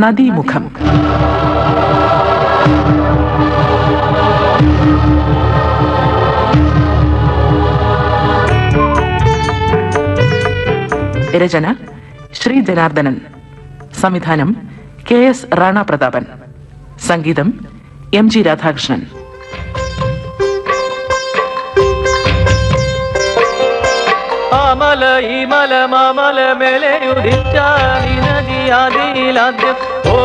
നദീമുഖം. രചന ശ്രീ ജനാർദ്ദനൻ. സംവിധാനം K S Rana Prathapan സംഗീതം M G Radhakrishnan. Amala ഈ മല മാമല മേലെയുദിച്ച നദി ആദിയിലാദ്യം ഓ.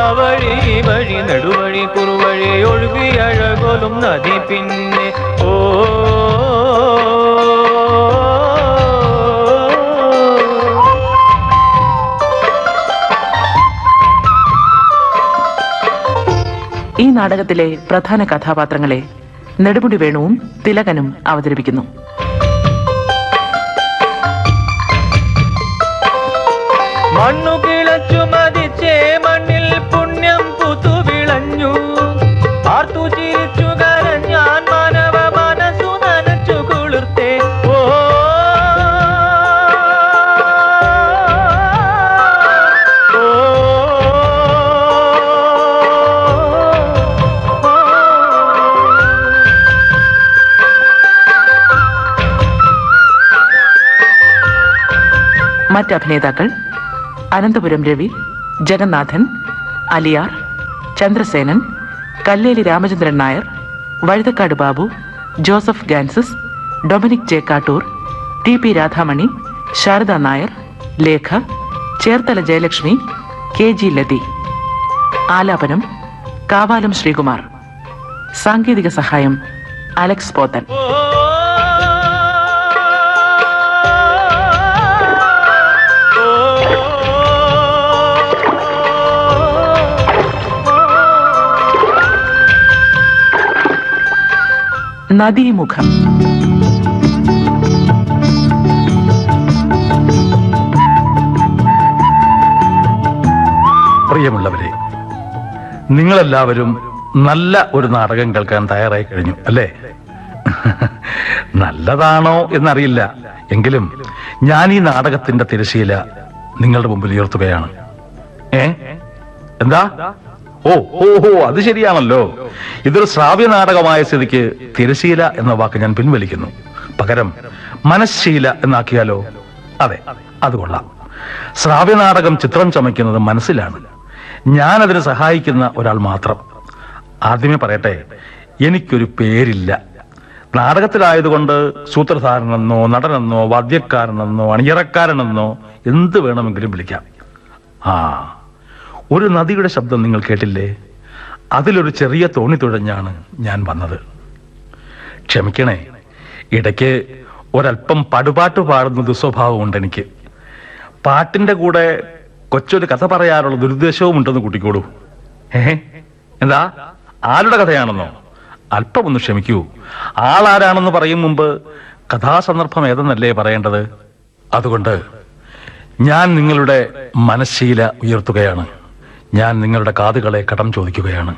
അവഴി വഴി നടുവഴി കുറുവഴി ഒഴുകി അഴകോലും നദി പിന്നെ ഓ. ഈ നാടകത്തിലെ പ്രധാന കഥാപാത്രങ്ങളെ നെടുമുടി വേണുവും തിലകനും അവതരിപ്പിക്കുന്നു. മണ്ണു മറ്റ് അഭിനേതാക്കൾ Ananthapuram Ravi Jagannathan Aliyar Chandrasenan Kalleli Ramachandran Nair Vazhuthacaud Babu Joseph ഗാൻസസ് Dominic J Kattoor T P Radhamani Sarada Nair Lekha Cherthala Jayalakshmi K G Lathi. ആലാപനം കാവാലം ശ്രീകുമാർ. സാങ്കേതിക സഹായം അലക്സ് പോത്തൻ. നദീമുഖം. പ്രിയമുള്ളവരെ നിങ്ങളെല്ലാവരും നല്ല ഒരു നാടകം കേൾക്കാൻ തയ്യാറായി കഴിഞ്ഞു അല്ലേ? നല്ലതാണോ എന്നറിയില്ല. എങ്കിലും ഞാൻ ഈ നാടകത്തിന്റെ തിരശീല നിങ്ങളുടെ മുമ്പിൽ ഉയർത്തുകയാണ്. ഏ? എന്താ? ഓ ഓ ഓ അത് ശരിയാണല്ലോ. ഇതൊരു ശ്രാവ്യ നാടകമായ സ്ഥിതിക്ക് തിരശീല എന്ന വാക്ക് ഞാൻ പിൻവലിക്കുന്നു. പകരം മനഃശീല എന്നാക്കിയാലോ? അതെ അത് കൊള്ളാം. ശ്രാവ്യ നാടകം ചിത്രം ചമയ്ക്കുന്നത് മനസ്സിലാണ്. ഞാൻ അതിന് സഹായിക്കുന്ന ഒരാൾ മാത്രം. ആദ്യമേ പറയട്ടെ എനിക്കൊരു പേരില്ല. നാടകത്തിലായതുകൊണ്ട് സൂത്രധാരനെന്നോ നടനെന്നോ വാദ്യക്കാരനെന്നോ അണിയറക്കാരനെന്നോ എന്ത് വേണമെങ്കിലും വിളിക്കാം. ആ ഒരു നദിയുടെ ശബ്ദം നിങ്ങൾ കേട്ടില്ലേ? അതിലൊരു ചെറിയ തോണി തുഴഞ്ഞാണ് ഞാൻ വന്നത്. ക്ഷമിക്കണേ ഇടയ്ക്ക് ഒരല്പം പടുപാട്ട് പാടുന്ന ദുസ്വഭാവമുണ്ട് എനിക്ക്. പാട്ടിന്റെ കൂടെ കൊച്ചൊരു കഥ പറയാനുള്ള ദുരുദ്ദേശവും ഉണ്ടെന്ന് കൂട്ടിക്കോളൂ. ഏ എന്താ? ആരുടെ കഥയാണെന്നോ? അല്പം ഒന്ന് ക്ഷമിക്കൂ. ആളാരാണെന്ന് പറയും മുമ്പ് കഥാസന്ദർഭം ഏതെന്നല്ലേ പറയേണ്ടത്? അതുകൊണ്ട് ഞാൻ നിങ്ങളുടെ മനശീല ഉയർത്തുകയാണ്. ഞാൻ നിങ്ങളുടെ കാതുകളെ കടം ചോദിക്കുകയാണ്.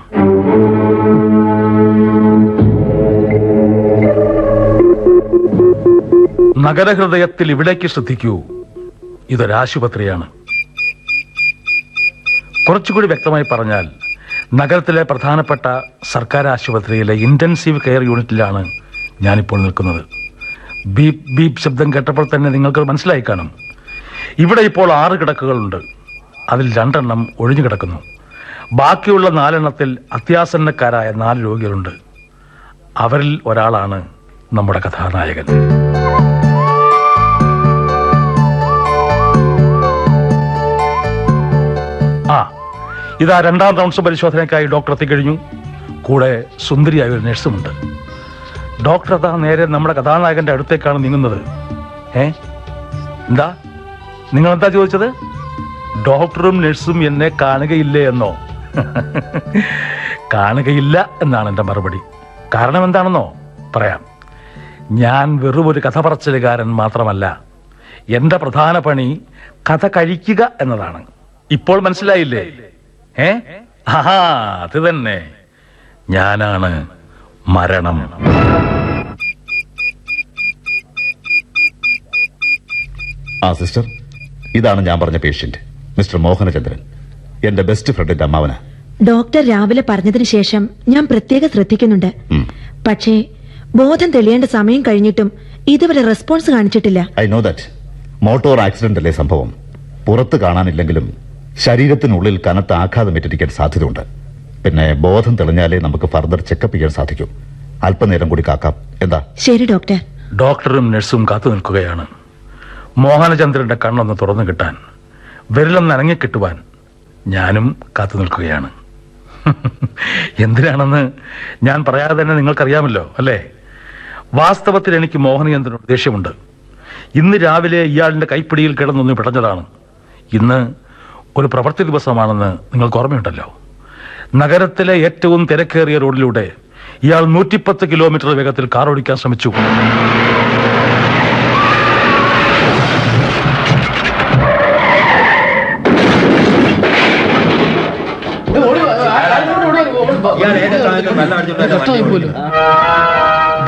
നഗരഹൃദയത്തിൽ ഇവിടേക്ക് ശ്രദ്ധിക്കൂ. ഇതൊരാശുപത്രിയാണ് കുറച്ചുകൂടി വ്യക്തമായി പറഞ്ഞാൽ നഗരത്തിലെ പ്രധാനപ്പെട്ട സർക്കാർ ആശുപത്രിയിലെ ഇന്റൻസീവ് കെയർ യൂണിറ്റിലാണ് ഞാനിപ്പോൾ നിൽക്കുന്നത്. ബീപ് ബീപ് ശബ്ദം കേട്ടപ്പോൾ തന്നെ നിങ്ങൾക്ക് മനസ്സിലായി കാണും. ഇവിടെ ഇപ്പോൾ ആറ് കിടക്കുകളുണ്ട്. അതിൽ രണ്ടെണ്ണം ഒഴിഞ്ഞു കിടക്കുന്നു. ബാക്കിയുള്ള നാലെണ്ണത്തിൽ അത്യാസന്നക്കാരായ നാല് രോഗികളുണ്ട്. അവരിൽ ഒരാളാണ് നമ്മുടെ കഥാനായകൻ. ആ ഇതാ രണ്ടാം റൗണ്ട്സ് പരിശോധനയ്ക്കായി ഡോക്ടർ എത്തിക്കഴിഞ്ഞു. കൂടെ സുന്ദരിയായ ഒരു നഴ്സുമുണ്ട്. ഡോക്ടർ അതാ നേരെ നമ്മുടെ കഥാനായകന്റെ അടുത്തേക്കാണ് നീങ്ങുന്നത്. ഏ? എന്താ? നിങ്ങൾ എന്താ ചോദിച്ചത്? ഡോക്ടറും നഴ്സും എന്നെ കാണുകയില്ലേ എന്നോ? കാണുകയില്ല എന്നാണ് എന്റെ മറുപടി. കാരണം എന്താണെന്നോ? പറയാം. ഞാൻ വെറും ഒരു കഥ പറച്ചിലുകാരൻ മാത്രമല്ല. എന്റെ പ്രധാന പണി കഥ കഴിക്കുക എന്നതാണ്. ഇപ്പോൾ മനസ്സിലായില്ലേ? ഏ? ആഹാ അത് തന്നെ. ഞാനാണ് മരണം. ആ സിസ്റ്റർ ഇതാണ് ഞാൻ പറഞ്ഞ പേഷ്യന്റ്. മിസ്റ്റർ മോഹനചന്ദ്രൻ എന്റെ ബെസ്റ്റ് ഫ്രണ്ടിന്റെ അമ്മാവന. ഡോക്ടർ രാവിലെ പറഞ്ഞതിന് ശേഷം ഞാൻ പ്രത്യേക ശ്രദ്ധിക്കുന്നുണ്ട്. പക്ഷേ ബോധം തെളിയേണ്ട സമയം കഴിഞ്ഞിട്ടും ഇതുവരെ റെസ്പോൺസ് കാണിച്ചിട്ടില്ല. I know that motor accident അല്ലേ സംഭവം? പുറത്ത് കാണാനില്ലെങ്കിലും ശരീരത്തിനുള്ളിൽ കനത്ത ആഘാതം ഏറ്റിരിക്കാൻ സാധ്യതയുണ്ട്. പിന്നെ ബോധം തെളിഞ്ഞാലേ നമുക്ക് ഫർദർ ചെക്കപ്പ് ചെയ്യാൻ സാധിക്കും. അല്പനേരം കൂടി കാക്കാം. എന്താ? ശരി ഡോക്ടർ. ഡോക്ടറും നഴ്സും കാത്തു നിൽക്കുകയാണ്. മോഹനചന്ദ്രന്റെ കണ്ണൊന്ന് തുറന്നു കിട്ടാൻ വിരലൊന്ന് നനങ്ങിക്കിട്ടുവാൻ ഞാനും കാത്തു നിൽക്കുകയാണ്. എന്തിനാണെന്ന് ഞാൻ പറയാതെ തന്നെ നിങ്ങൾക്കറിയാമല്ലോ അല്ലേ? വാസ്തവത്തിൽ എനിക്ക് മോഹനചന്ദ്രനോട് ദേഷ്യമുണ്ട്. ഇന്ന് രാവിലെ ഇയാളിന്റെ കൈപ്പിടിയിൽ കിടന്നൊന്ന് പിടഞ്ഞതാണ്. ഇന്ന് ഒരു പ്രവൃത്തി ദിവസമാണെന്ന് നിങ്ങൾക്ക് ഓർമ്മയുണ്ടല്ലോ. നഗരത്തിലെ ഏറ്റവും തിരക്കേറിയ റോഡിലൂടെ ഇയാൾ നൂറ്റിപ്പത്ത് കിലോമീറ്റർ വേഗത്തിൽ കാർ ഓടിക്കാൻ ശ്രമിച്ചു.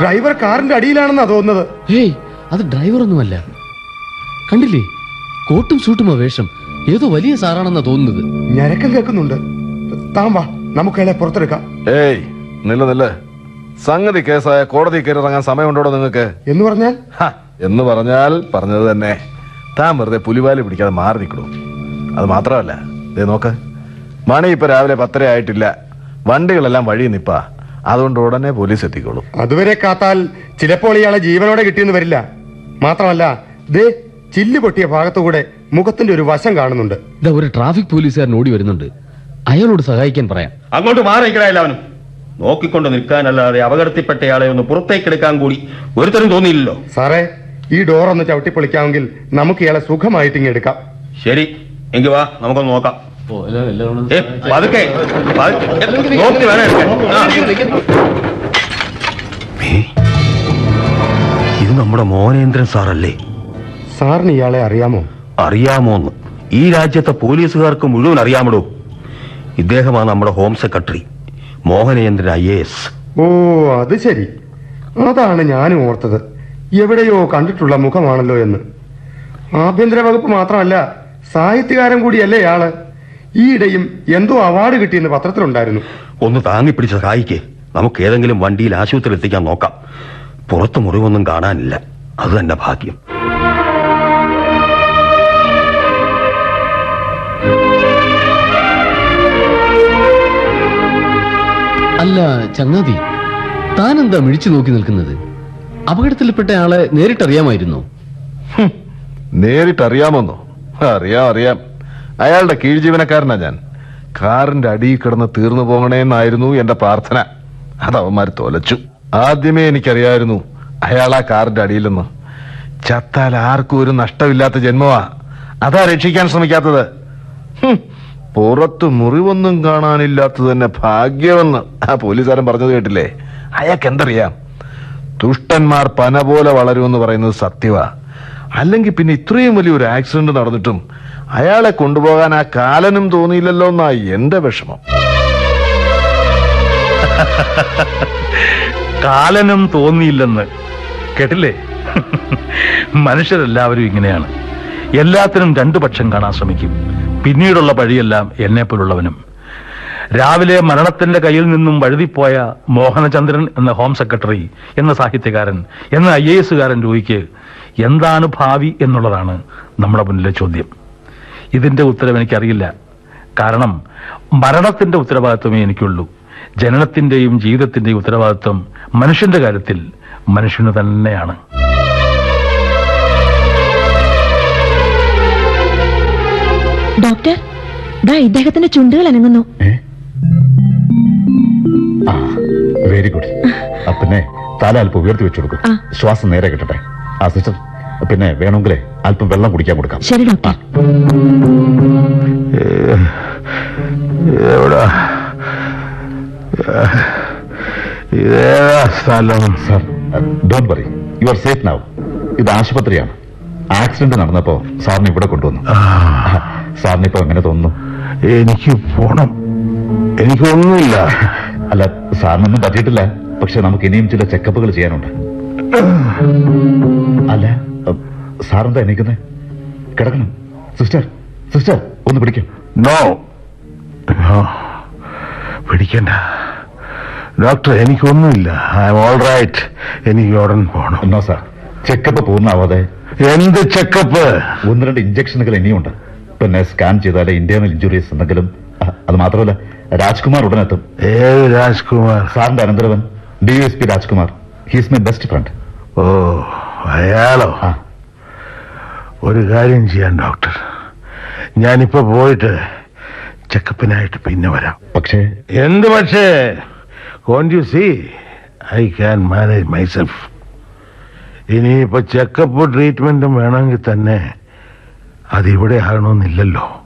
ഡ്രൈവർ കാറിന്റെ അടിയിലാണെന്നാ തോന്നുന്നത്. ഏയ് അത് ഡ്രൈവർ ഒന്നുമല്ല. കണ്ടില്ലേ? കോട്ടും സൂട്ടും വേഷം. ഏതോ വലിയ സാറാണെന്നാ തോന്നുന്നത്. ഞരക്കം കേൾക്കുന്നുണ്ട്. താൻ വാ നമുക്ക് അയാളെ പുറത്തെടുക്കാം. ഏയ് നില്ല നില്ല. സംഗതി കേസായ കോടതി കയറി ഇറങ്ങാൻ സമയമുണ്ടോ നിങ്ങൾക്ക്? എന്ന് പറഞ്ഞാൽ? എന്ന് പറഞ്ഞാൽ പറഞ്ഞത് തന്നെ. താൻ വെറുതെ പുലിവാലി പിടിക്കാതെ മാറി നിൽക്കണു. അത് മാത്രമല്ല ഇതേ നോക്ക്. മണി ഇപ്പൊ രാവിലെ പത്തര ആയിട്ടില്ല വണ്ടികളെല്ലാം വഴി നിപ്പാ. അതുകൊണ്ട് ഉടനെ പോലീസ് എത്തിക്കോളും. അതുവരെ കാത്താൽ ചിലപ്പോൾ ഇയാളെ ജീവനോടെ കിട്ടിയെന്ന് വരില്ല. മാത്രമല്ല ദേ ചില്ല് പൊട്ടിയ ഭാഗത്തുകൂടെ മുഖത്തിന്റെ ഒരു വശം കാണുന്നുണ്ട്. ഇതാ ഒരു ട്രാഫിക് പോലീസുകാരൻ ഓടി വരുന്നുണ്ട്. അയാളോട് സഹായിക്കാൻ പറയാം. അങ്ങോട്ട് മാറിക്കട എല്ലാവനും നോക്കിക്കൊണ്ട് നിൽക്കാനല്ലാതെ അപകടത്തിൽപ്പെട്ടയാളെ ഒന്ന് പുറത്തേക്കെടുക്കാൻ കൂടി ഒരുത്തരും തോന്നിയില്ലല്ലോ. സാറേ ഈ ഡോർ ഒന്ന് ചവിട്ടി പൊളിക്കാമെങ്കിൽ നമുക്ക് ഇയാളെ സുഖമായിട്ട് ഇങ്ങെടുക്കാം ശരി എങ്കിൽ വാ നമുക്കൊന്ന് നോക്കാം. പതുക്കെ നോക്കി വേണം. ഇത് നമ്മുടെ മോനേന്ദ്രൻ സാറല്ലേ? സാറിന് ഇയാളെ അറിയാമോ? അറിയാമോന്ന് ഈ രാജ്യത്തെ പോലീസുകാർക്ക് മുഴുവൻ അറിയാമടോ. ഇദ്ദേഹമാണ് നമ്മുടെ home secretary Mohanendran I A S. ഓ അത് ശരി. അതാണ് ഞാനും ഓർത്തത്. എവിടെയോ കണ്ടിട്ടുള്ള മുഖമാണല്ലോ എന്ന്. ആഭ്യന്തര വകുപ്പ് മാത്രമല്ല സാഹിത്യകാരൻ കൂടിയല്ലേ ഇയാൾ? ഈയിടെയും എന്തോ അവാർഡ് കിട്ടിയെന്ന് പത്രത്തിലുണ്ടായിരുന്നു. ഒന്ന് താങ്ങിപ്പിടിച്ച് സഹായിക്കേ നമുക്ക് ഏതെങ്കിലും വണ്ടിയിൽ ആശുപത്രിയിൽ എത്തിക്കാൻ നോക്കാം. പുറത്ത് മുറിവൊന്നും കാണാനില്ല. അത് തന്നെ ഭാഗ്യം. അല്ല ചങ്ങാതി താൻ എന്താ മിഴിച്ചു നോക്കി നിൽക്കുന്നത്? അപകടത്തിൽപ്പെട്ട ആളെ നേരിട്ടറിയാമായിരുന്നോ? നേരിട്ടറിയാമെന്നോ? അറിയാം അറിയാം. അയാളുടെ കീഴ് ജീവനക്കാരനാ ഞാൻ. കാറിന്റെ അടിയിൽ കിടന്ന് തീർന്നു പോകണേന്നായിരുന്നു എന്റെ പ്രാർത്ഥന. അതവന്മാർ തൊലച്ചു. ആദ്യമേ എനിക്കറിയായിരുന്നു അയാൾ ആ കാറിന്റെ അടിയിലെന്ന് ചത്താൽ ആർക്കും ഒരു നഷ്ടമില്ലാത്ത ജന്മമാ. അതാ രക്ഷിക്കാൻ ശ്രമിക്കാത്തത്. പുറത്ത് മുറിവൊന്നും കാണാനില്ലാത്തത് തന്നെ ഭാഗ്യമെന്ന് ആ പോലീസുകാരൻ പറഞ്ഞത് കേട്ടില്ലേ? അയാൾക്ക് എന്തറിയാം? ദുഷ്ടന്മാർ പന പോലെ വളരുമെന്ന് പറയുന്നത് സത്യവാ. അല്ലെങ്കിൽ പിന്നെ ഇത്രയും വലിയൊരു ആക്സിഡന്റ് നടന്നിട്ടും അയാളെ കൊണ്ടുപോകാൻ ആ കാലനും തോന്നിയില്ലല്ലോ എന്നാ എന്റെ വിഷമം. കാലനും തോന്നിയില്ലെന്ന് കേട്ടില്ലേ? മനുഷ്യരെല്ലാവരും ഇങ്ങനെയാണ്. എല്ലാത്തിനും രണ്ടു പക്ഷം കാണാൻ ശ്രമിക്കും. പിന്നീടുള്ള പഴിയെല്ലാം എന്നെപ്പോലുള്ളവനും രാവിലെ മരണത്തിന്റെ കയ്യിൽ നിന്നും വഴുതിപ്പോയ മോഹനചന്ദ്രൻ എന്ന ഹോം സെക്രട്ടറി എന്ന സാഹിത്യകാരൻ എന്ന ഐ എ എസുകാരൻ രൂപിക്ക് എന്താണ് ഭാവി എന്നുള്ളതാണ് നമ്മുടെ മുന്നിലെ ചോദ്യം. ഇതിന്റെ ഉത്തരം എനിക്കറിയില്ല. കാരണം മരണത്തിന്റെ ഉത്തരവാദിത്വമേ എനിക്കുള്ളൂ. ജനനത്തിന്റെയും ജീവിതത്തിന്റെയും ഉത്തരവാദിത്വം മനുഷ്യന്റെ കാര്യത്തിൽ മനുഷ്യന് തന്നെയാണ്. ഡോക്ടർ ദാ ഇദ്ദേഹത്തിന്റെ ചുണ്ടുകൾ അനങ്ങുന്നു. ആ വെരി ഗുഡ് അപ്പനെ തല അല്പം ഉയർത്തി വെച്ചു കൊടുക്കും. ശ്വാസം നേരെ കിട്ടട്ടെ. ആ സിസ്റ്റർ. പിന്നെ വേണമെങ്കിലേ അല്പം വെള്ളം കുടിക്കാൻ കൊടുക്കാം. ശരി ഡോക്ടർ. എവിടാ? ഇതേതാ സ്ഥലം. Sir don't worry you are safe now ഇത് ആശുപത്രിയാണ്. ആക്സിഡന്റ് നടന്നപ്പോ സാറിന് ഇവിടെ കൊണ്ടുവന്നു. സാറിന് ഇപ്പൊ എങ്ങനെ തോന്നുന്നു? എനിക്ക് പോണം. എനിക്കൊന്നുമില്ല. അല്ല സാറിനൊന്നും പറ്റിയിട്ടില്ല. പക്ഷെ നമുക്ക് ഇനിയും ചില ചെക്കപ്പുകൾ ചെയ്യാനുണ്ട്. അല്ല സാറെന്താ എണീക്കുന്നത് കിടക്കണം. സിസ്റ്റർ സിസ്റ്റർ ഒന്ന് പിടിക്കും. നോ പിടിക്കണ്ട. ഡോക്ടർ എനിക്കൊന്നുമില്ല. ഐ എം ഓൾ റൈറ്റ് എനിക്ക് ഉടൻ പോകണം എന്നോ സാർ ചെക്കപ്പ് പൂർണാവാതെ എന്ത് ചെക്കപ്പ്? ഒന്ന് രണ്ട് ഇഞ്ചക്ഷനുകൾ ഇനിയുണ്ട്. പിന്നെ സ്കാൻ ചെയ്താലേ ഇന്റേണൽ ഇഞ്ചുറീസ് എന്തെങ്കിലും അത് മാത്രമല്ല രാജ്കുമാർ ഉടനെത്തും. ഏത് രാജ്കുമാർ? സാറിന്റെ അനന്തരവൻ D S P Rajkumar. He's my best friend ഓ അയാളോ? ആ. ഒരു കാര്യം ചെയ്യാൻ ഡോക്ടർ. ഞാനിപ്പോ പോയിട്ട് ചെക്കപ്പിനായിട്ട് പിന്നെ വരാം. പക്ഷേ എന്ത് പക്ഷേ? Can't you see I can manage myself ഇനിയിപ്പോ ചെക്കപ്പ് ട്രീറ്റ്മെന്റും വേണമെങ്കിൽ തന്നെ അതിവിടെ ആകണമെന്നില്ലല്ലോ.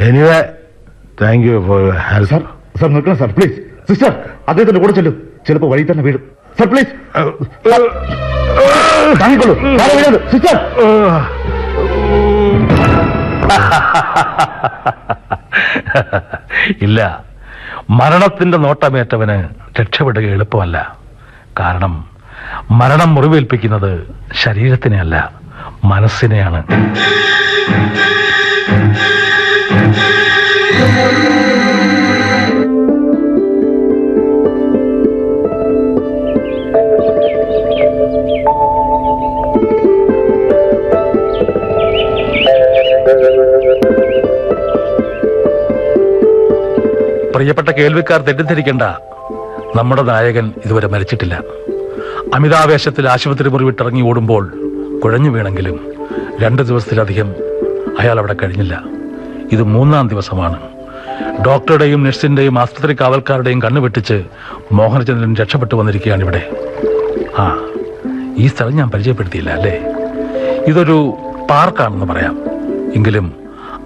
Anyway thank you for your sir sir നിൽക്കണം സാർ പ്ലീസ് സിസ്റ്റർ അദ്ദേഹത്തിന്റെ കൂടെ ചെല്ലും. ചിലപ്പോ വഴി തന്നെ വീഴും. സാർ പ്ലീസ് സാറേ വീഴരുത്. സിസ്റ്റർ. ഇല്ല. മരണത്തിന്റെ നോട്ടമേറ്റവന് രക്ഷപ്പെടുക എളുപ്പമല്ല. കാരണം മരണം മുറിവേൽപ്പിക്കുന്നത് ശരീരത്തിനെയല്ല മനസ്സിനെയാണ്. പ്രിയപ്പെട്ട കേൾവിക്കാർ തെറ്റിദ്ധരിക്കണ്ട. നമ്മുടെ നായകൻ ഇതുവരെ മരിച്ചിട്ടില്ല. അമിതാവേശത്തിൽ ആശുപത്രി മുറി വിട്ടിറങ്ങി ഓടുമ്പോൾ കുഴഞ്ഞു വീണെങ്കിലും രണ്ട് ദിവസത്തിലധികം അയാൾ അവിടെ കഴിഞ്ഞില്ല. ഇത് മൂന്നാം ദിവസമാണ്. ഡോക്ടറുടെയും നഴ്സിന്റെയും ആസ്പത്രി കാവൽക്കാരുടെയും കണ്ണു വെട്ടിച്ച് മോഹനചന്ദ്രൻ രക്ഷപ്പെട്ടു വന്നിരിക്കുകയാണ് ഇവിടെ. ആ ഈ സ്ഥലം ഞാൻ പരിചയപ്പെടുത്തിയില്ല അല്ലേ? ഇതൊരു പാർക്കാണെന്ന് പറയാം. എങ്കിലും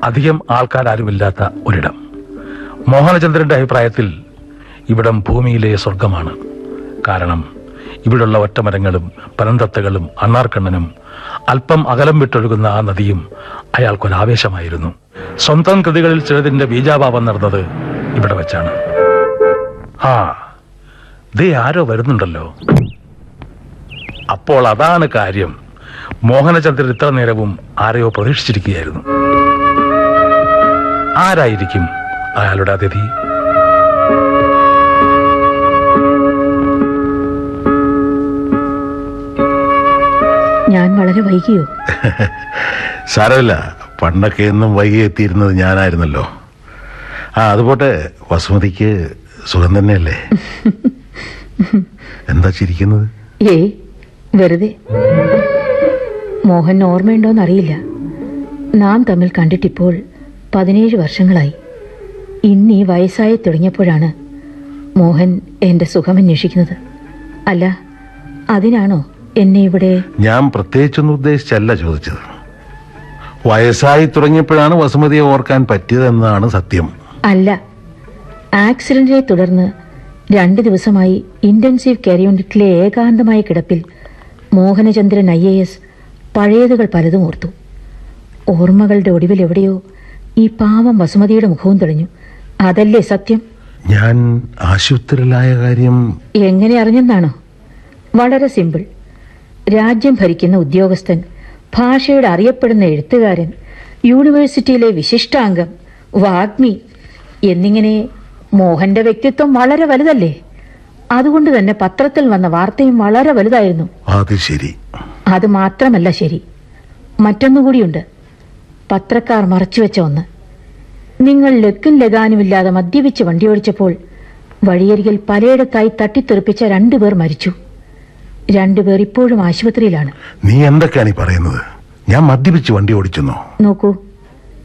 അധികം ആൾക്കാരാരുമില്ലാത്ത ഒരിടം. മോഹനചന്ദ്രന്റെ അഭിപ്രായത്തിൽ ഇവിടം ഭൂമിയിലെ സ്വർഗമാണ്. കാരണം ഇവിടുള്ള ഒറ്റമരങ്ങളും പനന്തത്തകളും അണ്ണാർക്കണ്ണനും അല്പം അകലം വിട്ടൊഴുകുന്ന ആ നദിയും അയാൾക്കൊരാവേശമായിരുന്നു. സ്വന്തം കൃതികളിൽ ചിലതിന്റെ ബീജാഭാവം നടന്നത് ഇവിടെ വെച്ചാണ്. ആ ദേ ആരോ വരുന്നുണ്ടല്ലോ. അപ്പോൾ അതാണ് കാര്യം. മോഹനചന്ദ്രൻ ഇത്ര നേരവും ആരെയോ പ്രതീക്ഷിച്ചിരിക്കുകയായിരുന്നു. ആരായിരിക്കും? അയാളുടെ അതിഥി. ഞാൻ വളരെ വൈകിയോ? സാരമില്ല. പണ്ടൊക്കെ എന്നും വൈകി എത്തിയിരുന്നത് ഞാനായിരുന്നല്ലോ. ആ അതുപോട്ടെ വസുമതിക്ക് സുഖം തന്നെയല്ലേ? എന്താ ചിരിക്കുന്നത്? ഏ വെറുതെ. മോഹൻ ഓർമ്മയുണ്ടോന്നറിയില്ല. നാം തമ്മിൽ കണ്ടിട്ടിപ്പോൾ പതിനേഴ് വർഷങ്ങളായി. ഇന്ന് വയസ്സായി തുടങ്ങിയപ്പോഴാണ് മോഹൻ എന്റെ സുഖം അന്വേഷിക്കുന്നത്. അല്ല അതിനാണോ എന്നെ ഇവിടെ ഞാൻ പ്രത്യേകിച്ചൊന്നും ഉദ്ദേശിച്ചല്ല ചോദിച്ചത്. വയസ്സായി തുടങ്ങിയപ്പോഴാണ് വസുമതിയെ ഓർക്കാൻ പറ്റിയതെന്നാണ് സത്യം. അല്ല ആക്സിഡന്റിനെ തുടർന്ന് രണ്ട് ദിവസമായി ഇന്റൻസീവ് കെയർ യൂണിറ്റിലെ ഏകാന്തമായ കിടപ്പിൽ മോഹനചന്ദ്രൻ ഐ എ എസ് പഴയതുകൾ പലതും ഓർത്തു. ഓർമ്മകളുടെ ഒടുവിൽ എവിടെയോ ഈ പാവം വസുമതിയുടെ മുഖവും തെളിഞ്ഞു. അതല്ലേ സത്യം? ഞാൻ ആശുപത്രിയിലായ കാര്യം എങ്ങനെ അറിഞ്ഞെന്നാണോ? വളരെ സിമ്പിൾ. രാജ്യം ഭരിക്കുന്ന ഉദ്യോഗസ്ഥൻ ഭാഷയുടെ അറിയപ്പെടുന്ന എഴുത്തുകാരൻ യൂണിവേഴ്സിറ്റിയിലെ വിശിഷ്ടാംഗം വാഗ്മി എന്നിങ്ങനെ മോഹന്റെ വ്യക്തിത്വം വളരെ വലുതല്ലേ? അതുകൊണ്ട് തന്നെ പത്രത്തിൽ വന്ന വാർത്തയും വളരെ വലുതായിരുന്നു. അത് ശരി. അത് മാത്രമല്ല ശരി. മറ്റൊന്നുകൂടിയുണ്ട്. പത്രക്കാർ മറച്ചുവെച്ച ഒന്ന്. നിങ്ങൾ ലക്കും ലഗാനുമില്ലാതെ മദ്യപിച്ച് വണ്ടിയോടിച്ചപ്പോൾ വഴിയരികിൽ പലയിടത്തായി തട്ടിത്തെറിപ്പിച്ച രണ്ടുപേർ മരിച്ചു. രണ്ടുപേർ ഇപ്പോഴും ആശുപത്രിയിലാണ്. നീ എന്തൊക്കെയാണ് ഈ പറയുന്നത്? ഞാൻ മദ്യപിച്ച് വണ്ടി ഓടിച്ചെന്നോ? നോക്കൂ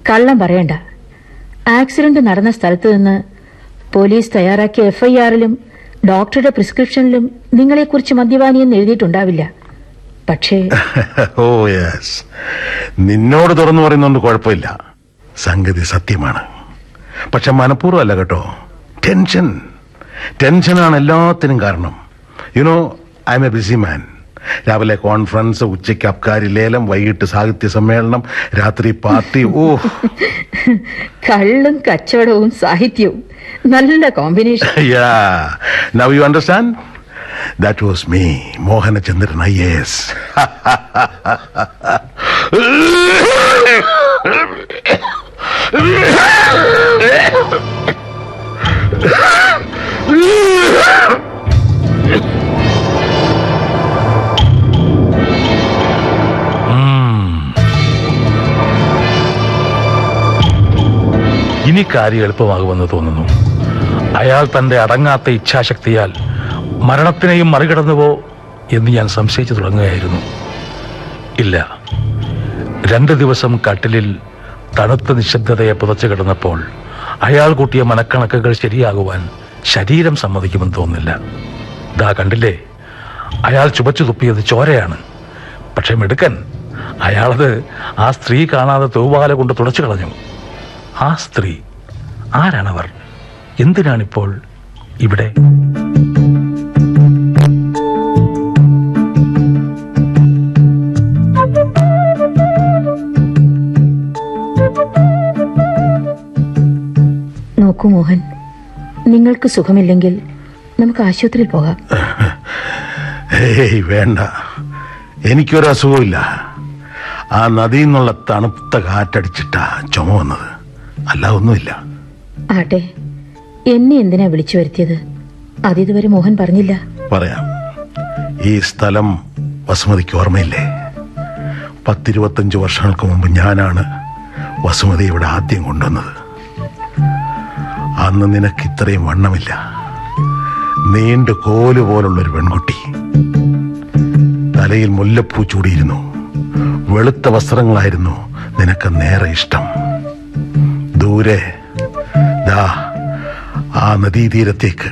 കള്ളം പറയണ്ട. ആക്സിഡന്റ് നടന്ന സ്ഥലത്ത് നിന്ന് പോലീസ് തയ്യാറാക്കിയ എഫ്ഐആറിലും ഡോക്ടറുടെ പ്രിസ്ക്രിപ്ഷനിലും നിങ്ങളെക്കുറിച്ച് മദ്യപാനിയെന്ന് എഴുതിയിട്ടുണ്ടാവില്ല. പക്ഷേ ഓ യെസ് നിന്നോട് തുറന്നു പറയുന്നോണ്ട് കുഴപ്പമില്ല. സംഗതി സത്യമാണ്. പക്ഷെ മനഃപൂർവമല്ല കേട്ടോ. ടെൻഷൻ ടെൻഷനാണ് എല്ലാത്തിനും കാരണം. You know I'm a busy man രാവിലെ കോൺഫറൻസ് ഉച്ചയ്ക്ക് അബ്കാരി ലേലം വൈകിട്ട് സാഹിത്യ സമ്മേളനം രാത്രി പാർട്ടി ഓ കള്ളും കച്ചവടവും സാഹിത്യവും. നല്ല combination yeah now you understand that was me Mohanachandran I S ഇനി കാര്യം എളുപ്പമാകുമെന്ന് തോന്നുന്നു. അയാൾ തന്റെ അടങ്ങാത്ത ഇച്ഛാശക്തിയാൽ മരണത്തിനെയും മറികടന്നുവോ എന്ന് ഞാൻ സംശയിച്ചു തുടങ്ങുകയായിരുന്നു. ഇല്ല. രണ്ട് ദിവസം കട്ടിലിൽ തണുത്ത നിശബ്ദതയെ പുതച്ചു കിടന്നപ്പോൾ അയാൾ കൂട്ടിയ മനക്കണക്കുകൾ ശരിയാകുവാൻ ശരീരം സമ്മതിക്കുമെന്ന് തോന്നുന്നില്ല ദാ കണ്ടില്ലേ? അയാൾ ചുവച്ചു തുപ്പിയത് ചോരയാണ്. പക്ഷെ മിടുക്കൻ അയാളത് ആ സ്ത്രീ കാണാതെ തൂവാല കൊണ്ട് തുടച്ചു കളഞ്ഞു. ആ സ്ത്രീ ആരാണവർ? എന്തിനാണിപ്പോൾ ഇവിടെ? നോക്കൂ മോഹൻ. നിങ്ങൾക്ക് സുഖമില്ലെങ്കിൽ നമുക്ക് ആശുപത്രിയിൽ പോകാം. ഏയ് വേണ്ട. എനിക്കൊരു അസുഖമില്ല ആ നദിയിൽ നിന്നുള്ള തണുത്ത കാറ്റടിച്ചിട്ടാ ചുമ വന്നത്. അല്ല ഒന്നുമില്ല. ആട്ടെ എന്നെ എന്തിനാ വിളിച്ചു വരുത്തിയത്? അതിതുവരെ മോഹൻ പറഞ്ഞില്ല. പറയാം. ഈ സ്ഥലം വസുമതിക്ക് ഓർമ്മയില്ലേ? പത്തിരുപത്തഞ്ച് വർഷങ്ങൾക്ക് മുമ്പ് ഞാനാണ് വസുമതി ഇവിടെ ആദ്യം കൊണ്ടുവന്നത്. അന്ന് നിനക്ക് ഇത്രയും വണ്ണമില്ല. നീണ്ട കോൽ പോലുള്ളൊരു പെൺകുട്ടി. തലയിൽ മുല്ലപ്പൂ ചൂടിയിരുന്നു. വെളുത്ത വസ്ത്രങ്ങളായിരുന്നു നിനക്ക് നേരെ ഇഷ്ടം. ദൂരെ ദാ ആ നദീതീരത്തേക്ക്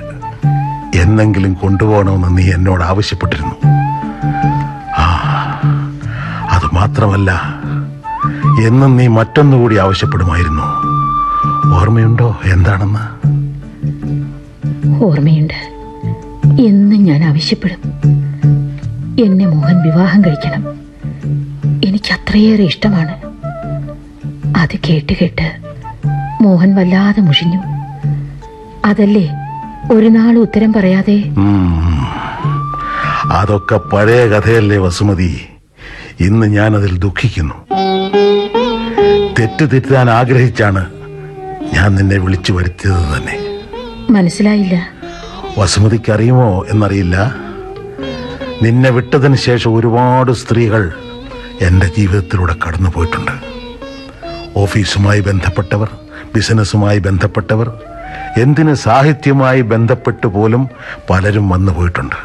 എന്നെങ്കിലും കൊണ്ടുപോകണമെന്ന് നീ എന്നോട് ആവശ്യപ്പെട്ടിരുന്നു. ആ അത് മാത്രമല്ല എന്നും നീ മറ്റൊന്നുകൂടി ആവശ്യപ്പെടുമായിരുന്നു. ഓർമ്മയുണ്ടോ എന്താണെന്ന്? ഓർമ്മയുണ്ട്. എന്നും ഞാൻ ആവശ്യപ്പെടും. എന്നെ മോഹൻ വിവാഹം കഴിക്കണം. എനിക്ക് അത്രയേറെ ഇഷ്ടമാണ്. അത് കേട്ട് കേട്ട് മോഹൻ വല്ലാതെ മുഷിഞ്ഞു. അതല്ലേ ഒരു നാൾ ഉത്തരം പറയാതെ. അതൊക്കെ പഴയ കഥയല്ലേ വസുമതി. ഇന്ന് ഞാനതിൽ ദുഃഖിക്കുന്നു. തെറ്റ് തിരുത്താൻ ആഗ്രഹിച്ചാണ് ഞാൻ നിന്നെ വിളിച്ചു വരുത്തിയത് തന്നെ. മനസ്സിലായില്ല. വസുമതിക്ക് അറിയുമോ എന്നറിയില്ല. നിന്നെ വിട്ടതിന് ശേഷം ഒരുപാട് സ്ത്രീകൾ എന്റെ ജീവിതത്തിലൂടെ കടന്നു പോയിട്ടുണ്ട്. ഓഫീസുമായി ബന്ധപ്പെട്ടവർ ബിസിനസ്സുമായി ബന്ധപ്പെട്ടവർ എന്തിന് സാഹിത്യമായി ബന്ധപ്പെട്ട് പോലും പലരും വന്നു പോയിട്ടുണ്ട്.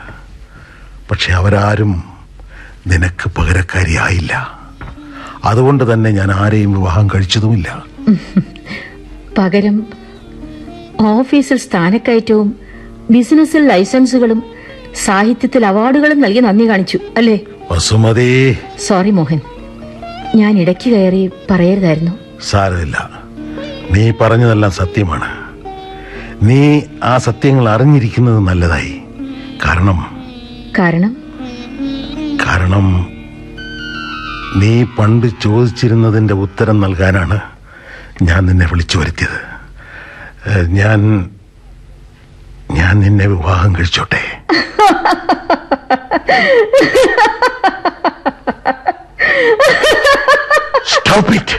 പക്ഷെ അവരാരും നിനക്ക് പകരക്കാരിയായില്ല. അതുകൊണ്ട് തന്നെ ഞാൻ ആരെയും വിവാഹം കഴിച്ചതുമില്ല. പകരം ഓഫീസിൽ സ്ഥാനക്കയറ്റവും ബിസിനസ്സിൽ ലൈസൻസുകളും സാഹിത്യത്തിൽ അവാർഡുകളും നൽകി നന്ദി കാണിച്ചു അല്ലേ? വസുമതി. സോറി മോഹൻ ഞാൻ ഇടയ്ക്ക് കയറി പറയരുതായിരുന്നു. സാരമില്ല. നീ പറഞ്ഞതെല്ലാം സത്യമാണ്. നീ ആ സത്യങ്ങൾ അറിഞ്ഞിരിക്കുന്നത് നല്ലതായി. കാരണം കാരണം? കാരണം നീ പണ്ട് ചോദിച്ചിരുന്നതിന്റെ ഉത്തരം നൽകാനാണ് ഞാൻ നിന്നെ വിളിച്ചു വരുത്തിയത്. ഞാൻ ഞാൻ നിന്നെ വിവാഹം കഴിച്ചോട്ടെ. Stop it!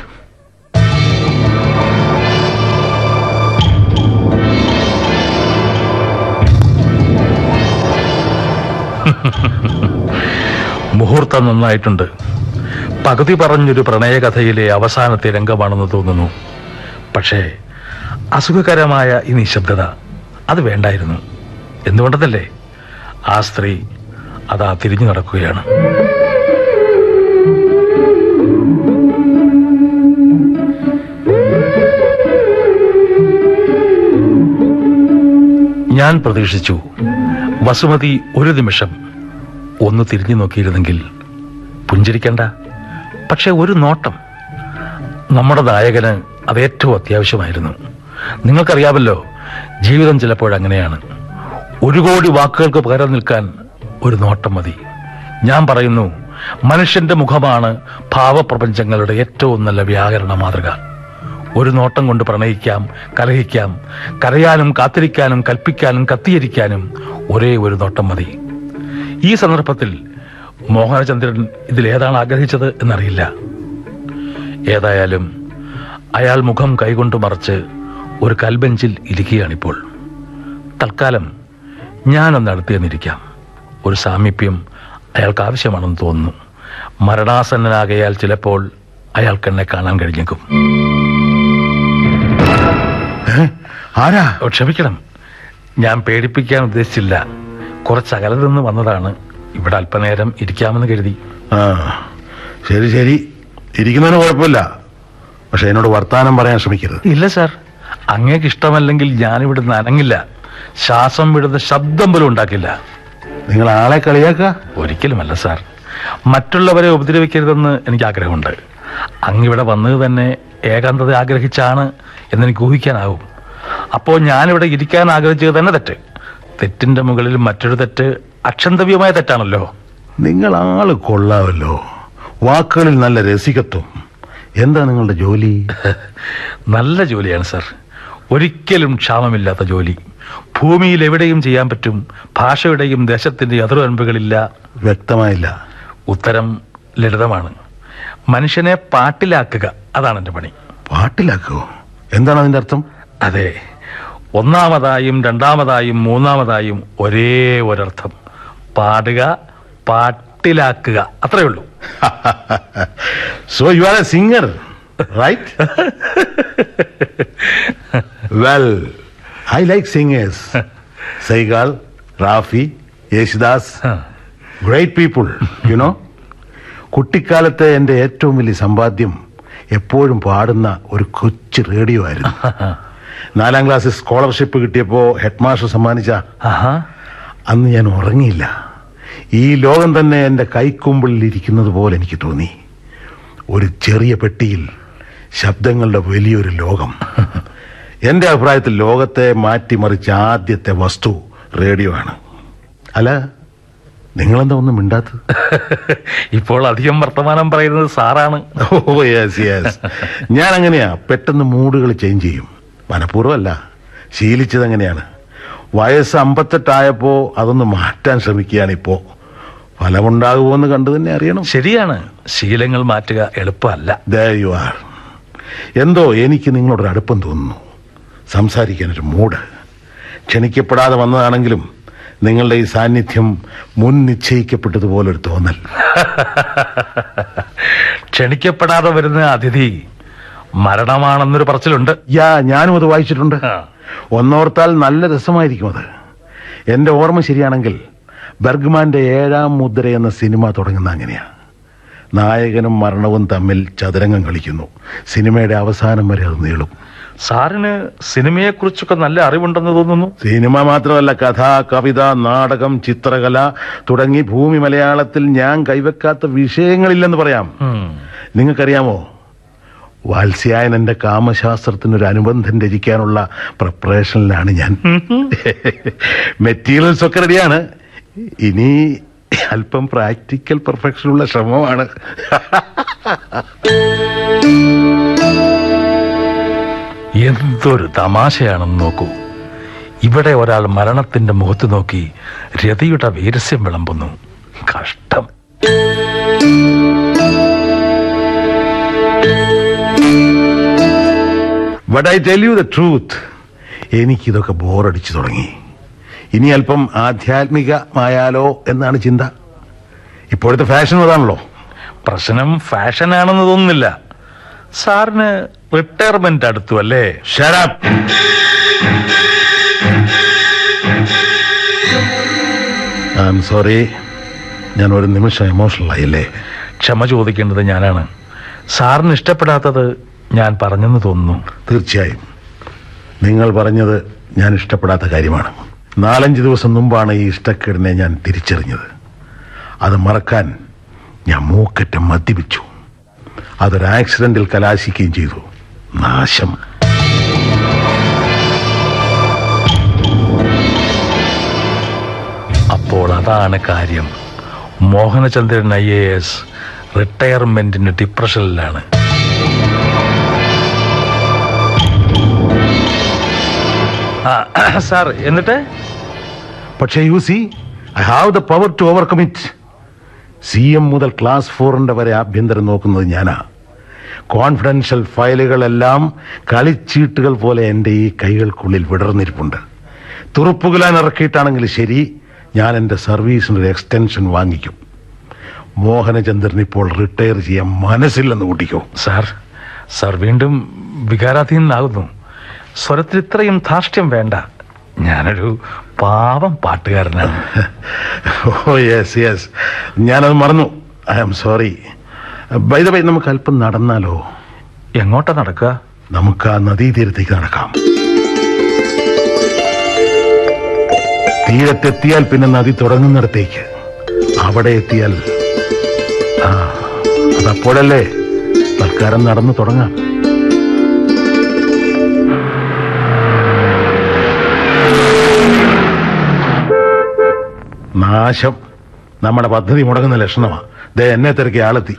മുഹൂർത്തം നന്നായിട്ടുണ്ട്. പകുതി പറഞ്ഞൊരു പ്രണയകഥയിലെ അവസാനത്തെ രംഗമാണെന്ന് തോന്നുന്നു. പക്ഷേ അസുഖകരമായ ഈ നിശബ്ദത അത് വേണ്ടായിരുന്നു. എന്തുകൊണ്ടതല്ലേ? ആ സ്ത്രീ അതാ തിരിഞ്ഞു നടക്കുകയാണ്. ഞാൻ പ്രതീക്ഷിച്ചു വസുമതി ഒരു നിമിഷം ഒന്ന് തിരിഞ്ഞു നോക്കിയിരുന്നെങ്കിൽ പുഞ്ചിരിക്കണ്ട. പക്ഷെ ഒരു നോട്ടം. നമ്മുടെ നായകന് അത് ഏറ്റവും അത്യാവശ്യമായിരുന്നു. നിങ്ങൾക്കറിയാമല്ലോ ജീവിതം ചിലപ്പോഴങ്ങനെയാണ് ഒരു കോടി വാക്കുകൾക്ക് പകരം നിൽക്കാൻ ഒരു നോട്ടം മതി. ഞാൻ പറയുന്നു മനുഷ്യന്റെ മുഖമാണ് ഭാവപ്രപഞ്ചങ്ങളുടെ ഏറ്റവും നല്ല വ്യാകരണ മാതൃക. ഒരു നോട്ടം കൊണ്ട് പ്രണയിക്കാം കലഹിക്കാം കരയാനും കാത്തിരിക്കാനും കൽപ്പിക്കാനും കത്തിയിരിക്കാനും ഒരേ ഒരു നോട്ടം മതി. ഈ സന്ദർഭത്തിൽ മോഹനചന്ദ്രൻ ഇതിലേതാണ് ആഗ്രഹിച്ചത് എന്നറിയില്ല. ഏതായാലും അയാൾ മുഖം കൈകൊണ്ട് മറച്ച് ഒരു കൽബെഞ്ചിൽ ഇരിക്കുകയാണിപ്പോൾ. തൽക്കാലം ഞാനൊന്ന് അടുത്ത് ചെന്നിരിക്കാം ഒരു സാമീപ്യം അയാൾക്ക് ആവശ്യമാണെന്ന് തോന്നുന്നു. മരണാസന്നനാകയാൽ ചിലപ്പോൾ അയാൾക്ക് എന്നെ കാണാൻ കഴിഞ്ഞേക്കും. ആരാ? ക്ഷമിക്കണം. ഞാൻ പേടിപ്പിക്കാൻ ഉദ്ദേശിച്ചില്ല. കുറച്ച് അകലെ നിന്ന് വന്നതാണ്. ഇവിടെ അല്പനേരം ഇരിക്കാമെന്ന് കരുതി. ആ ശരി ശരി. ഇരിക്കുന്നതിന് കുഴപ്പമില്ല. പക്ഷെ എന്നോട് വർത്താനം പറയാൻ ശ്രമിക്കരുത്. ഇല്ല സാർ. അങ്ങേക്ക് ഇഷ്ടമല്ലെങ്കിൽ ഞാനിവിടെ നനങ്ങില്ല ശ്വാസം വിടുന്ന ശബ്ദം പോലും ഉണ്ടാക്കില്ല. നിങ്ങൾ ആളെ കളിയാക്ക ഒരിക്കലുമല്ല സാർ. മറ്റുള്ളവരെ ഉപദ്രവിക്കരുതെന്ന് എനിക്ക് ആഗ്രഹമുണ്ട്. അങ്ങിവിടെ വന്നത് തന്നെ ഏകാന്തത ആഗ്രഹിച്ചാണ് എന്നെനിക്ക് ഊഹിക്കാനാവും അപ്പോൾ ഞാനിവിടെ ഇരിക്കാൻ ആഗ്രഹിച്ചത് തന്നെ തെറ്റ്. തെറ്റിന്റെ മുകളിൽ മറ്റൊരു തെറ്റ് അക്ഷന്തവ്യമായ തെറ്റാണല്ലോ. നിങ്ങൾ ആൾ കൊള്ളാമല്ലോ വാക്കുകളിൽ നല്ല രസികത്വം. എന്താ നിങ്ങളുടെ ജോലി? നല്ല ജോലിയാണ് സർ. ഒരിക്കലും ക്ഷാമമില്ലാത്ത ജോലി. ഭൂമിയിൽ എവിടെയും ചെയ്യാൻ പറ്റും ഭാഷയുടെയും ദേശത്തിന്റെയും അതിർവൻപുകളില്ല വ്യക്തമായില്ല. ഉത്തരം ലളിതമാണ്. മനുഷ്യനെ പാട്ടിലാക്കുക അതാണ് എന്റെ പണി. പാട്ടിലാക്കുക എന്താണ് അതിന്റെ അർത്ഥം? അതെ. ഒന്നാമതായും രണ്ടാമതായും മൂന്നാമതായും ഒരേ ഒരർത്ഥം. പാടുക പാട്ടിലാക്കുക. അത്രേ ഉള്ളൂ. So you are a singer right well I like singers Saigal Rafi Yesudas great people you know കുട്ടിക്കാലത്തെ എന്റെ ഏറ്റവും വലിയ സമ്പാദ്യം എപ്പോഴും പാടുന്ന ഒരു കൊച്ചു റേഡിയോ ആയിരുന്നു. നാലാം ക്ലാസ്സിൽ സ്കോളർഷിപ്പ് കിട്ടിയപ്പോൾ ഹെഡ് മാസ്റ്റർ സമ്മാനിച്ച അന്ന് ഞാൻ ഉറങ്ങിയില്ല. ഈ ലോകം തന്നെ എന്റെ കൈക്കുമ്പിളിൽ ഇരിക്കുന്നത് പോലെ എനിക്ക് തോന്നി. ഒരു ചെറിയ പെട്ടിയിൽ ശബ്ദങ്ങളുടെ വലിയൊരു ലോകം. എന്റെ അഭിപ്രായത്തിൽ ലോകത്തെ മാറ്റിമറിച്ച ആദ്യത്തെ വസ്തു റേഡിയോ ആണ്. അല്ല നിങ്ങളെന്താ ഒന്നും മിണ്ടാത്തത്? ഇപ്പോൾ അധികം വർത്തമാനം പറയുന്നത് സാറാണ്. ഓ യെസ് യെസ് ഞാൻ അങ്ങനെയാ പെട്ടെന്ന് മൂഡുകൾ ചേഞ്ച് ചെയ്യും. മനഃപൂർവമല്ല ശീലിച്ചത് അങ്ങനെയാണ്. വയസ്സ് അമ്പത്തെട്ടായപ്പോ അതൊന്ന് മാറ്റാൻ ശ്രമിക്കുകയാണ് ഇപ്പോ ഫലമുണ്ടാകുമോ എന്ന് കണ്ടു തന്നെ അറിയണം. ശരിയാണ്. ശീലങ്ങൾ മാറ്റുക എളുപ്പമല്ല. You are. എന്തോ എനിക്ക് നിങ്ങളോടൊരു അടുപ്പം തോന്നുന്നു. സംസാരിക്കാൻ ഒരു മൂഡ്. ക്ഷണിക്കപ്പെടാതെ വന്നതാണെങ്കിലും നിങ്ങളുടെ ഈ സാന്നിധ്യം മുൻ നിശ്ചയിക്കപ്പെട്ടതുപോലൊരു തോന്നൽ. ക്ഷണിക്കപ്പെടാതെ വരുന്ന അതിഥി മരണമാണെന്നൊരു പറച്ചിലുണ്ട്. യാ ഞാനും അത് വായിച്ചിട്ടുണ്ട്. ഒന്നോർത്താൽ നല്ല രസമായിരിക്കും അത്. എന്റെ ഓർമ്മ ശരിയാണെങ്കിൽ ബർഗ്മാന്റെ ഏഴാം മുദ്ര എന്ന സിനിമ തുടങ്ങുന്ന അങ്ങനെയാണ് നായകനും മരണവും തമ്മിൽ ചതുരംഗം കളിക്കുന്നു. സിനിമയുടെ അവസാനം വരെ അത് നീളും. സാറിന് സിനിമയെ കുറിച്ചൊക്കെ നല്ല അറിവുണ്ടെന്ന് തോന്നുന്നു? സിനിമ മാത്രമല്ല കഥ കവിത നാടകം ചിത്രകല തുടങ്ങി ഭൂമി മലയാളത്തിൽ ഞാൻ കൈവെക്കാത്ത വിഷയങ്ങളില്ലെന്ന് പറയാം. നിങ്ങൾക്കറിയാമോ? വാത്സ്യായനന്റെ കാമശാസ്ത്രത്തിനൊരു അനുബന്ധം രചിക്കാനുള്ള പ്രിപ്പറേഷനിലാണ് ഞാൻ. മെറ്റീരിയൽസ് ഒക്കെ റെഡിയാണ് ഇനി അല്പം പ്രാക്ടിക്കൽ പെർഫെക്ഷനുള്ള ശ്രമമാണ്. എന്തൊരു തമാശയാണെന്ന് നോക്കൂ. ഇവിടെ ഒരാൾ മരണത്തിന്റെ മുഖത്ത് നോക്കി രതിയുടെ വീരസ്യം വിളമ്പുന്നു. കഷ്ടം. But I tell you the truth എനിക്കിതൊക്കെ ബോറടിച്ചു തുടങ്ങി. ഇനി അല്പം ആധ്യാത്മികമായാലോ എന്നാണ് ചിന്ത. ഇപ്പോഴത്തെ ഫാഷൻ അതാണല്ലോ. പ്രശ്നം ഫാഷൻ ആണെന്ന് തോന്നുന്നില്ല സാറിന് റിട്ടയർമെന്റ് അടുത്തു അല്ലേ? ഐ എം സോറി ഞാൻ ഒരു നിമിഷം എമോഷണൽ ആയില്ലേ ക്ഷമ ചോദിക്കേണ്ടത് ഞാനാണ്. സാറിന് ഇഷ്ടപ്പെടാത്തത് ഞാൻ പറഞ്ഞെന്ന് തോന്നുന്നു. തീർച്ചയായും. നിങ്ങൾ പറഞ്ഞത് ഞാൻ ഇഷ്ടപ്പെടാത്ത കാര്യമാണ്. നാലഞ്ച് ദിവസം മുമ്പാണ് ഈ ഇഷ്ടക്കേടിനെ ഞാൻ തിരിച്ചറിഞ്ഞത്. അത് മറക്കാൻ ഞാൻ മൂക്കറ്റം മദ്യപിച്ചു. അതൊരു ആക്സിഡന്റിൽ കലാശിക്കുകയും ചെയ്തു. നാശം. അപ്പോൾ അതാണ് കാര്യം. മോഹനചന്ദ്രൻ ഐ എ എസ് റിട്ടയർമെന്റിന് ഡിപ്രഷനിലാണ്. സാർ എന്നിട്ട്? പക്ഷേ you see I have the power to overcome it. C M മുതൽ ക്ലാസ് ഫോറിന്റെ വരെ ആഭ്യന്തരം നോക്കുന്നത് ഞാനാ. കോൺഫിഡൻഷ്യൽ ഫയലുകളെല്ലാം കളിച്ചീട്ടുകൾ പോലെ എന്റെ ഈ കൈകൾക്കുള്ളിൽ വിടർന്നിരിപ്പുണ്ട്. തുറപ്പുകുലാൻ ഇറക്കിയിട്ടാണെങ്കിൽ ശരി ഞാൻ എന്റെ സർവീസിന് ഒരു എക്സ്റ്റൻഷൻ വാങ്ങിക്കും. മോഹനചന്ദ്രൻ ഇപ്പോൾ റിട്ടയർ ചെയ്യാൻ മനസ്സില്ലെന്ന് കൂട്ടിക്കോ. സാർ സാർ വീണ്ടും വികാരാധീനാകുന്നു സ്വരത്തിൽ ഇത്രയും ധാർഷ്ട്യം വേണ്ട. ഞാനൊരു പാവം പാട്ടുകാരനാണ്. ഓ യെസ് യെസ് ഞാനത് മറന്നു. I am sorry by the by നമുക്ക് അല്പം നടന്നാലോ? എങ്ങോട്ടാ നടക്കുക? നമുക്ക് ആ നദീതീരത്തേക്ക് നടക്കാം. തീരത്തെത്തിയാൽ പിന്നെ നദി തുടങ്ങുന്നിടത്തേക്ക്. അവിടെ എത്തിയാൽ ആ അതപ്പോഴല്ലേ തൽക്കാലം നടന്നു തുടങ്ങാം. നാശം. നമ്മുടെ പദ്ധതി മുടങ്ങുന്ന ലക്ഷണമാ. ദേ എന്നെ തിരക്കി ആളെത്തി.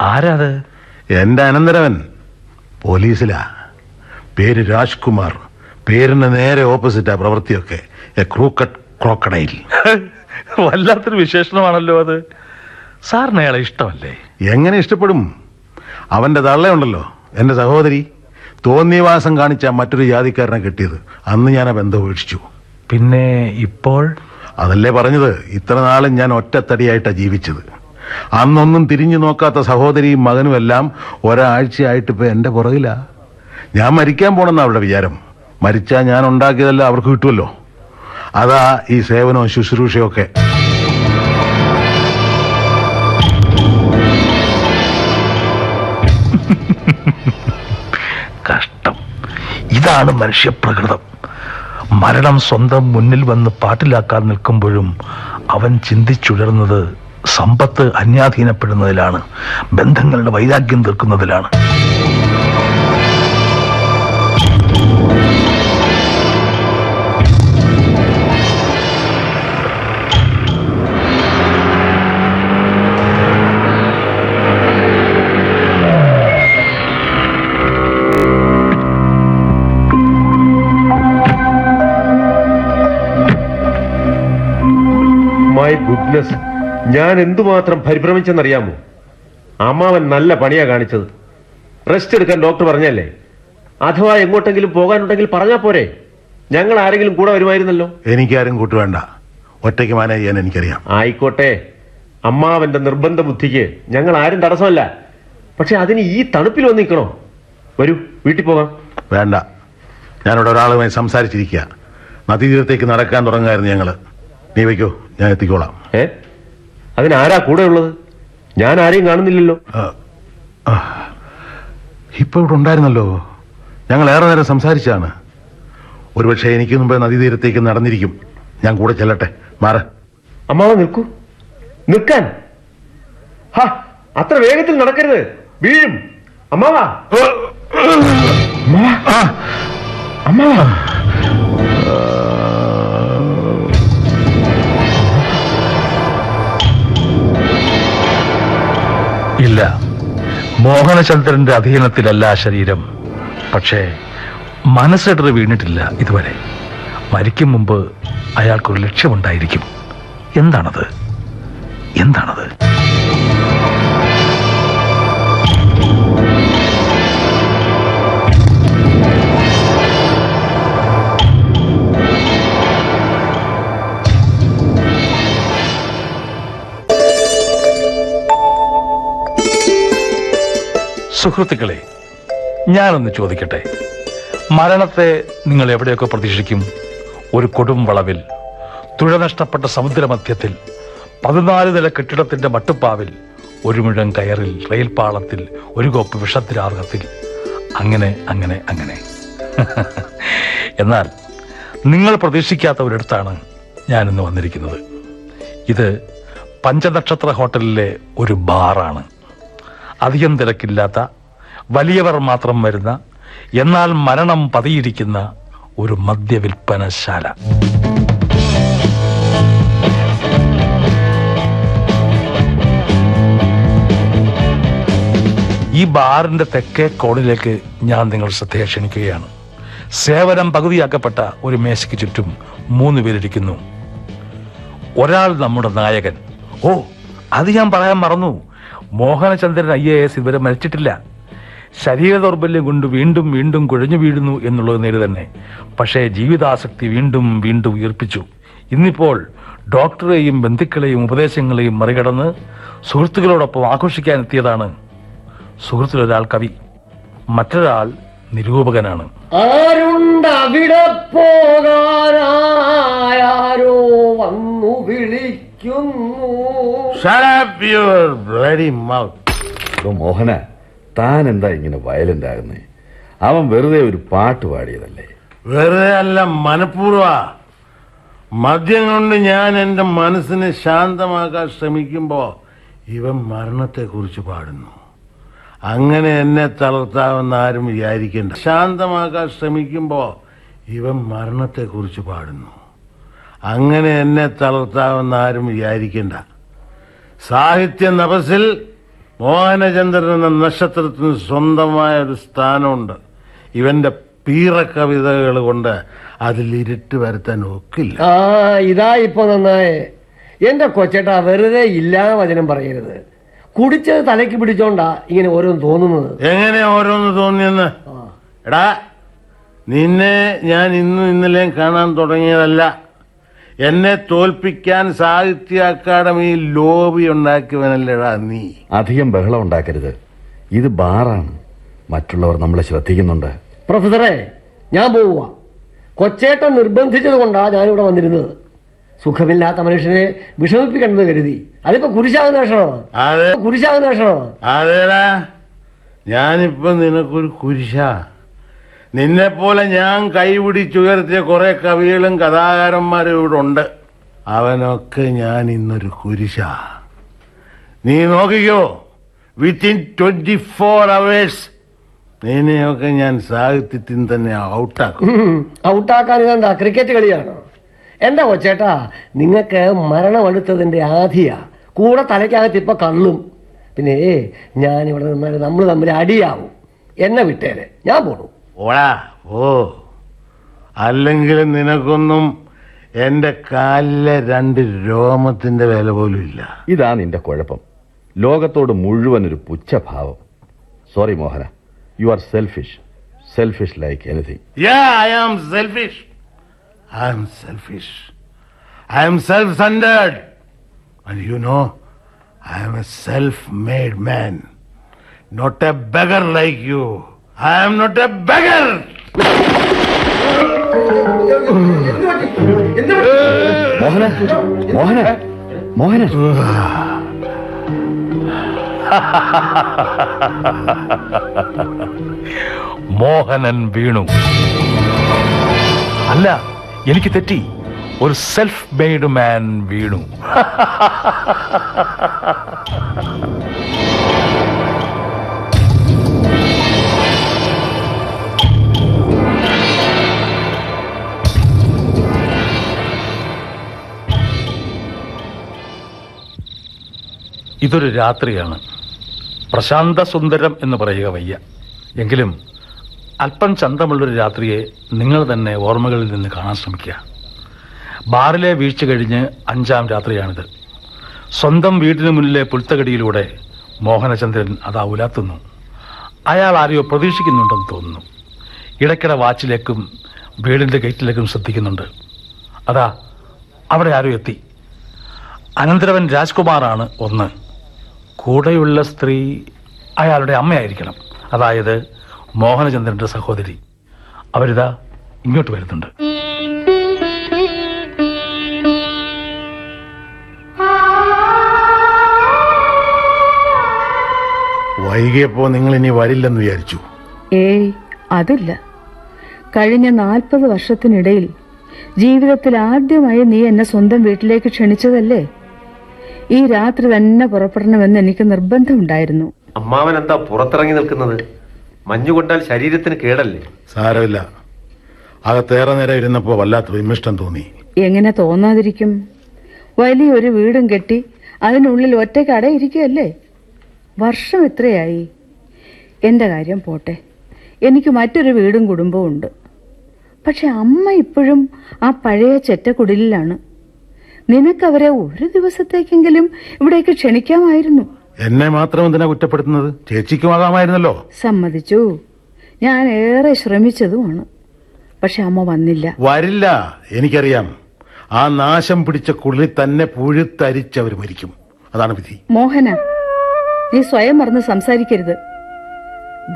ആരാത് എന്റെ അനന്തരവൻ. പോലീസിലാ. പേര് രാജ്കുമാർ. പേരിന് നേരെ ഓപ്പോസിറ്റാ പ്രവൃത്തിയൊക്കെ. A crooked crocodile. വല്ലാത്തൊരു വിശേഷണമാണല്ലോ അത്. സാറിന് അയാളെ ഇഷ്ടമല്ലേ? എങ്ങനെ ഇഷ്ടപ്പെടും? അവന്റെ തള്ളയുണ്ടല്ലോ എന്റെ സഹോദരി. തോന്നിവാസം കാണിച്ച മറ്റൊരു ജാതിക്കാരനെ കിട്ടിയത്. അന്ന് ഞാൻ ആ ബന്ധം ഉപേക്ഷിച്ചു. പിന്നെ ഇപ്പോൾ? അതല്ലേ പറഞ്ഞത്? ഇത്ര നാളും ഞാൻ ഒറ്റത്തടിയായിട്ടാ ജീവിച്ചത്. അന്നൊന്നും തിരിഞ്ഞു നോക്കാത്ത സഹോദരിയും മകനും എല്ലാം ഒരാഴ്ചയായിട്ട് ഇപ്പൊ എന്റെ പുറകിലാ. ഞാൻ മരിക്കാൻ പോണെന്ന അവരുടെ വിചാരം. മരിച്ചാൽ ഞാൻ ഉണ്ടാക്കിയതെല്ലാം അവർക്ക് കിട്ടുമല്ലോ. അതാ ഈ സേവനവും ശുശ്രൂഷയും ഒക്കെ കഷ്ടം. ഇതാണ് മനുഷ്യപ്രകൃതം. മരണം സ്വന്തം മുന്നിൽ വന്ന് പാട്ടിലാക്കാൻ നിൽക്കുമ്പോഴും അവൻ ചിന്തിച്ചുഴർന്നത് സമ്പത്ത് അന്യാധീനപ്പെടുന്നതിലാണ് ബന്ധങ്ങളുടെ വൈരാഗ്യം തീർക്കുന്നതിലാണ്. ഗുഡ്നസ് ഞാൻ എന്തുമാത്രം പരിഭ്രമിച്ചെന്നറിയാമോ? അമ്മാവൻ നല്ല പണിയാ കാണിച്ചത്. റെസ്റ്റ് എടുക്കാൻ ഡോക്ടർ പറഞ്ഞല്ലേ? അഥവാ എങ്ങോട്ടെങ്കിലും പോകാനുണ്ടെങ്കിൽ പറഞ്ഞാ പോരെ. ഞങ്ങൾ ആരെങ്കിലും കൂടെ വരുമായിരുന്നല്ലോ? എനിക്കാരും കൂട്ടുവേണ്ട ഒറ്റയ്ക്ക് മാനേജ് ചെയ്യാൻ എനിക്കറിയാം. ആയിക്കോട്ടെ. അമ്മാവന്റെ നിർബന്ധ ബുദ്ധിക്ക് ഞങ്ങൾ ആരും തടസ്സമല്ല. പക്ഷെ അതിന് ഈ തണുപ്പിൽ വന്ന് നിൽക്കണോ? വരൂ വീട്ടിൽ പോകാം. വേണ്ട. ഞാനിവിടെ ഒരാളുമായി സംസാരിച്ചിരിക്കുക. നദീതീരത്തേക്ക് നടക്കാൻ തുടങ്ങായിരുന്നു ഞങ്ങൾ. നീ വയ്ക്കോ ഞാൻ എത്തിക്കോളാം. ഏ? അതിനാരാ കൂടെ ഉള്ളത്? ഞാൻ ആരെയും കാണുന്നില്ലല്ലോ. ഇപ്പൊ ഇവിടെ ഉണ്ടായിരുന്നല്ലോ. ഞങ്ങൾ ഏറെ നേരം സംസാരിച്ചാണ് ഒരുപക്ഷെ എനിക്ക് മുമ്പേ നദീതീരത്തേക്ക് നടന്നിരിക്കും. ഞാൻ കൂടെ ചെല്ലട്ടെ. മാറ. അമ്മാവ നിൽക്കൂ. നിൽക്കാൻ. ഹാ അത്ര വേഗത്തിൽ നടക്കരുത്. വീഴും. അമ്മാവാ. അമ്മാവാ. ഇല്ല. മോഹനചന്ദ്രന്റെ അധീനത്തിലല്ല ശരീരം. പക്ഷേ മനസ്സിടറി വീണിട്ടില്ല ഇതുവരെ. മരിക്കും മുമ്പ് അയാൾക്കൊരു ലക്ഷ്യമുണ്ടായിരിക്കും. എന്താണത്? എന്താണത്? സുഹൃത്തുക്കളെ ഞാനൊന്ന് ചോദിക്കട്ടെ? മരണത്തെ നിങ്ങൾ എവിടെയൊക്കെ പ്രതീക്ഷിക്കും? ഒരു കൊടും വളവിൽ തുഴ നഷ്ടപ്പെട്ട സമുദ്രമധ്യത്തിൽ പതിനാല് നില കെട്ടിടത്തിന്റെ മട്ടുപ്പാവിൽ ഒരു മുഴം കയറിൽ റെയിൽ പാളത്തിൽ ഒരു കോപ്പ് വിഷത്തിലാർഗത്തിൽ അങ്ങനെ അങ്ങനെ അങ്ങനെ. എന്നാൽ നിങ്ങൾ പ്രതീക്ഷിക്കാത്ത ഒരിടത്താണ് ഞാനിന്ന് വന്നിരിക്കുന്നത്. ഇത് പഞ്ചനക്ഷത്ര ഹോട്ടലിലെ ഒരു ബാറാണ്. അധികം തിരക്കില്ലാത്ത വലിയവർ മാത്രം വരുന്ന എന്നാൽ മരണം പതിയിരിക്കുന്ന ഒരു മദ്യവിൽപ്പനശാല. ഈ ബാറിന്റെ തെക്കേ കോണിലേക്ക് ഞാൻ നിങ്ങൾ ശ്രദ്ധയെ ക്ഷണിക്കുകയാണ്. സേവനം പകുതിയാക്കപ്പെട്ട ഒരു മേശയ്ക്ക് ചുറ്റും മൂന്ന് പേരിരിക്കുന്നു. ഒരാൾ നമ്മുടെ നായകൻ. ഓ അത് ഞാൻ പറയാൻ മറന്നു. മോഹനചന്ദ്രൻ ഐ എ എസ് ഇതുവരെ മരിച്ചിട്ടില്ല. ശരീര ദൗർബല്യം കൊണ്ട് വീണ്ടും വീണ്ടും കുഴഞ്ഞു വീഴുന്നു എന്നുള്ളത് നേര് തന്നെ. പക്ഷേ ജീവിതാസക്തി വീണ്ടും വീണ്ടും ഉയർപ്പിച്ചു. ഇന്നിപ്പോൾ ഡോക്ടറെയും ബന്ധുക്കളെയും ഉപദേശങ്ങളെയും മറികടന്ന് സുഹൃത്തുക്കളോടൊപ്പം ആഘോഷിക്കാൻ എത്തിയതാണ് സുഹൃത്തിലൊരാൾ കവി. മറ്റൊരാൾ നിരൂപകനാണ്. ആരുണ്ട് അവിടെ പോകാനാരോ വന്നു വിളിക്കുന്നു? മോഹന താൻ എന്താ ഇങ്ങനെ വയലന്റ് ആകുന്നേ? അവൻ വെറുതെ ഒരു പാട്ട് പാടിയതല്ലേ? വെറുതെ അല്ല മനഃപൂർവ മദ്യം കൊണ്ട് ഞാൻ എന്റെ മനസ്സിനെ ശാന്തമാക്കാൻ ശ്രമിക്കുമ്പോ ഇവൻ മരണത്തെക്കുറിച്ച് പാടുന്നു. അങ്ങനെ എന്നെ തളർത്താമെന്ന് ആരും വിചാരിക്കേണ്ട. ശാന്തമാക്കാൻ ശ്രമിക്കുമ്പോൾ ഇവൻ മരണത്തെക്കുറിച്ച് പാടുന്നു. അങ്ങനെ എന്നെ തളർത്താമെന്ന് ആരും വിചാരിക്കേണ്ട. സാഹിത്യ നഭസിൽ മോഹനചന്ദ്രൻ എന്ന നക്ഷത്രത്തിന് സ്വന്തമായ ഒരു സ്ഥാനമുണ്ട്. ഇവന്റെ പീറ കവിതകൾ കൊണ്ട് അതിൽ ഇരുട്ട് വരുത്താൻ ഒക്കില്ല. ആ ഇതാ ഇപ്പൊ നന്നായേ. എന്റെ കൊച്ചേട്ടാ വെറുതെ ഇല്ലാ വചനം പറയരുത്. കുടിച്ചത് തലയ്ക്ക് പിടിച്ചോണ്ടാ ഇങ്ങനെ ഓരോന്ന് തോന്നുന്നത്. എങ്ങനെ ഓരോന്ന് തോന്നിയെന്ന്? എടാ നിന്നെ ഞാൻ ഇന്നും ഇന്നലെയും കാണാൻ തുടങ്ങിയതല്ല. എന്നെ തോൽപ്പിക്കാൻ സാഹിത്യ അക്കാദമി ലോബി ഉണ്ടാക്കിയവനല്ലേടാ നീ. അധികം ബഹളം ഉണ്ടാക്കരുത്. ഇത് ബാറാണ്. മറ്റുള്ളവർ നമ്മളെ ശ്രദ്ധിക്കുന്നുണ്ട്. പ്രൊഫസറെ ഞാൻ പോവുക കൊച്ചേട്ടൻ നിർബന്ധിച്ചത് കൊണ്ടാ ഞാനിവിടെ വന്നിരുന്നത്. സുഖമില്ലാത്ത മനുഷ്യനെ വിഷമിപ്പിക്കണമെന്ന് കരുതി. അതിപ്പോ കുരിശാകുന്ന ലക്ഷണമാണ് അതെ. കുരിശാകുന്ന ലക്ഷണമാണ് അതേടാ ഞാനിപ്പോ നിനക്കൊരു കുരിശാ. നിന്നെ പോലെ ഞാൻ കൈപിടിച്ചുയർത്തിയ കുറെ കവികളും കഥാകാരന്മാരും ഇവിടെ ഉണ്ട്. അവനൊക്കെ ഞാൻ ഇന്നൊരു കുരിശാ. നീ നോക്കിക്കോ. വിത്തിൻ ട്വന്റി ഫോർ അവേഴ്സ് നിന്നെയൊക്കെ ഞാൻ സാഹിത്യത്തിൽ തന്നെ ഔട്ടാക്കും. ഔട്ടാക്കാൻ ഇതെന്താ ക്രിക്കറ്റ് കളിയാണോ? എന്റെ കൊച്ചേട്ടാ നിങ്ങൾക്ക് മരണമെടുത്തതിന്റെ ആധിയാ. കൂടെ തലയ്ക്കകത്ത് ഇപ്പൊ കള്ളും. പിന്നെ ഞാൻ ഇവിടെ നിന്നാൽ നമ്മൾ തമ്മിൽ അടിയാവും. എന്നെ വിട്ടേരെ. ഞാൻ പോണു. ഓടാ ഓ അല്ലെങ്കിൽ നിനക്കൊന്നും എന്റെ കാലിലെ രണ്ട് രോമത്തിന്റെ വില പോലും ഇല്ല. ഇതാ നിന്റെ കുഴപ്പം. ലോകത്തോട് മുഴുവൻ ഒരു പുച്ഛഭാവം. Sorry Mohana. You are selfish selfish like anything I am selfish. I am selfish. I am self-centered. And you know, I am a self-made man. Not a beggar like you. I am not a beggar. Mohana Mohana Mohana Mohanan വീണു അല്ല എനിക്ക് തെറ്റി. ഒരു self made മാൻ വീണു. ഇതൊരു രാത്രിയാണ്. പ്രശാന്ത സുന്ദരം എന്ന് പറയുക വയ്യ. എങ്കിലും അല്പം ചന്തമുള്ളൊരു രാത്രിയെ നിങ്ങൾ തന്നെ ഓർമ്മകളിൽ നിന്ന് കാണാൻ ശ്രമിക്കുക. ബാറിലെ വീഴ്ച കഴിഞ്ഞ് അഞ്ചാം രാത്രിയാണിത്. സ്വന്തം വീടിന് മുന്നിലെ പുൽത്തകടിയിലൂടെ മോഹനചന്ദ്രൻ അതാ ഉലാത്തുന്നു അയാൾ ആരെയോ പ്രതീക്ഷിക്കുന്നുണ്ടെന്ന് തോന്നുന്നു. ഇടയ്ക്കിടെ വാച്ചിലേക്കും വീടിന്റെ ഗേറ്റിലേക്കും ശ്രദ്ധിക്കുന്നുണ്ട്. അതാ അവിടെ ആരോ എത്തി. അനന്തരവൻ രാജ്കുമാറാണ് ഒന്ന്. കൂടെയുള്ള സ്ത്രീ അയാളുടെ അമ്മയായിരിക്കണം. അതായത് മോഹനചന്ദ്രന്റെ സഹോദരി. അവരിതാ ഇങ്ങോട്ട് വരുന്നുണ്ട്. വൈകിയപ്പോ നിങ്ങൾ ഇനി വരില്ലെന്ന് വിചാരിച്ചു. ഏയ് അതില്ല. കഴിഞ്ഞ നാൽപ്പത് വർഷത്തിനിടയിൽ ജീവിതത്തിൽ ആദ്യമായി നീ എന്നെ സ്വന്തം വീട്ടിലേക്ക് ക്ഷണിച്ചതല്ലേ? ഈ രാത്രി തന്നെ പുറപ്പെടണമെന്ന് എനിക്ക് നിർബന്ധമുണ്ടായിരുന്നു. അമ്മാവൻ എന്താ പുറത്തിറങ്ങി നിൽക്കുന്നത്? മഞ്ഞു കൊണ്ടാൽ ശരീരത്തിന് കേടല്ലേ? സാരമില്ല. അകത്തേറെ നേരം ഇരുന്നപ്പോ വല്ലാത്ത വിമിഷ്ടം തോന്നി. എങ്ങനെ തോന്നാതിരിക്കും? വലിയൊരു വീടും കെട്ടി അതിനുള്ളിൽ ഒറ്റയ്ക്ക് അടയിരിക്കുകയല്ലേ വർഷം എത്രയായി എന്റെ കാര്യം പോട്ടെ. എനിക്ക് മറ്റൊരു വീടും കുടുംബവും ഉണ്ട്. പക്ഷെ അമ്മ ഇപ്പോഴും ആ പഴയ ചെറ്റക്കുടിലാണ് നിനക്കവരെ ഒരു ദിവസത്തേക്കെങ്കിലും ഇവിടേക്ക് ക്ഷണിക്കാമായിരുന്നു. എന്നെ മാത്രം എന്തിനാ കുറ്റപ്പെടുത്തുന്നത്? ചേച്ചിക്കുമാകാമായിരുന്നല്ലോ സമ്മതിച്ചു. ഞാൻ ഏറെ ശ്രമിച്ചതുമാണ്. പക്ഷെ അമ്മ വന്നില്ല. വരില്ല എനിക്കറിയാം. ആ നാശം പിടിച്ച കുള്ളി തന്നെ പുഴുത്തരിച്ചവർ മരിക്കും. അതാണ് വിധി. മോഹന നീ സ്വയം മറന്ന് സംസാരിക്കരുത്.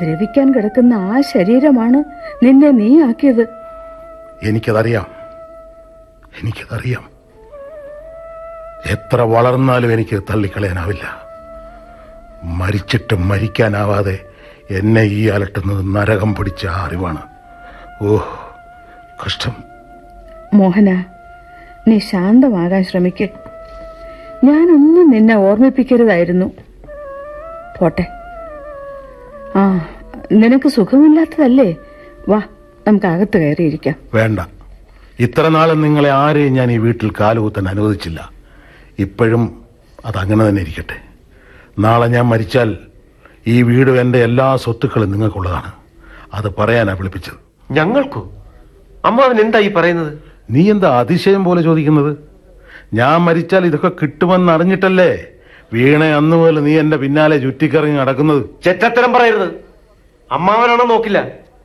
ദ്രവിക്കാൻ കിടക്കുന്ന ആ ശരീരമാണ് നിന്നെ നീ ആക്കിയത്. എനിക്കതറിയാം. എനിക്കതറിയാം. എത്ര വളർന്നാലും എനിക്ക് തള്ളിക്കളയാനാവില്ല. മരിച്ചിട്ട് മരിക്കാനാവാതെ എന്നെ ഈ അലട്ടുന്നത് നരകം പിടിച്ച ആ അറിവാണ്. ഓ കഷ്ടം. മോഹന നീ ശാന്തമാകാൻ ശ്രമിക്ക്. ഞാനൊന്നും നിന്നെ ഓർമ്മിപ്പിക്കരുതായിരുന്നു. പോട്ടെ. ആ നിനക്ക് സുഖമില്ലാത്തതല്ലേ? വാ നമുക്ക് അകത്ത് കയറിയിരിക്കാം. വേണ്ട. ഇത്ര നാളും നിങ്ങളെ ആരെയും ഞാൻ ഈ വീട്ടിൽ കാലുകുത്താൻ അനുവദിച്ചില്ല. ഇപ്പോഴും അതങ്ങനെ തന്നെ ഇരിക്കട്ടെ. നാളെ ഞാൻ മരിച്ചാൽ ഈ വീടും എന്റെ എല്ലാ സ്വത്തുക്കളും നിങ്ങൾക്കുള്ളതാണ്. അത് പറയാനാ വിളിപ്പിച്ചത്. ഞങ്ങൾക്കോ? അമ്മാവൻ എന്താ ഈ പറയുന്നത്? നീ എന്താ അതിശയം പോലെ ചോദിക്കുന്നത്? ഞാൻ മരിച്ചാൽ ഇതൊക്കെ കിട്ടുമെന്ന് അറിഞ്ഞിട്ടല്ലേ വീണ അന്ന് മുതൽ നീ എന്റെ പിന്നാലെ ചുറ്റിക്കറങ്ങി നടക്കുന്നത്? ചെറ്റത്തരം പറയരുത്. അമ്മാവനാണോ നോക്കില്ല?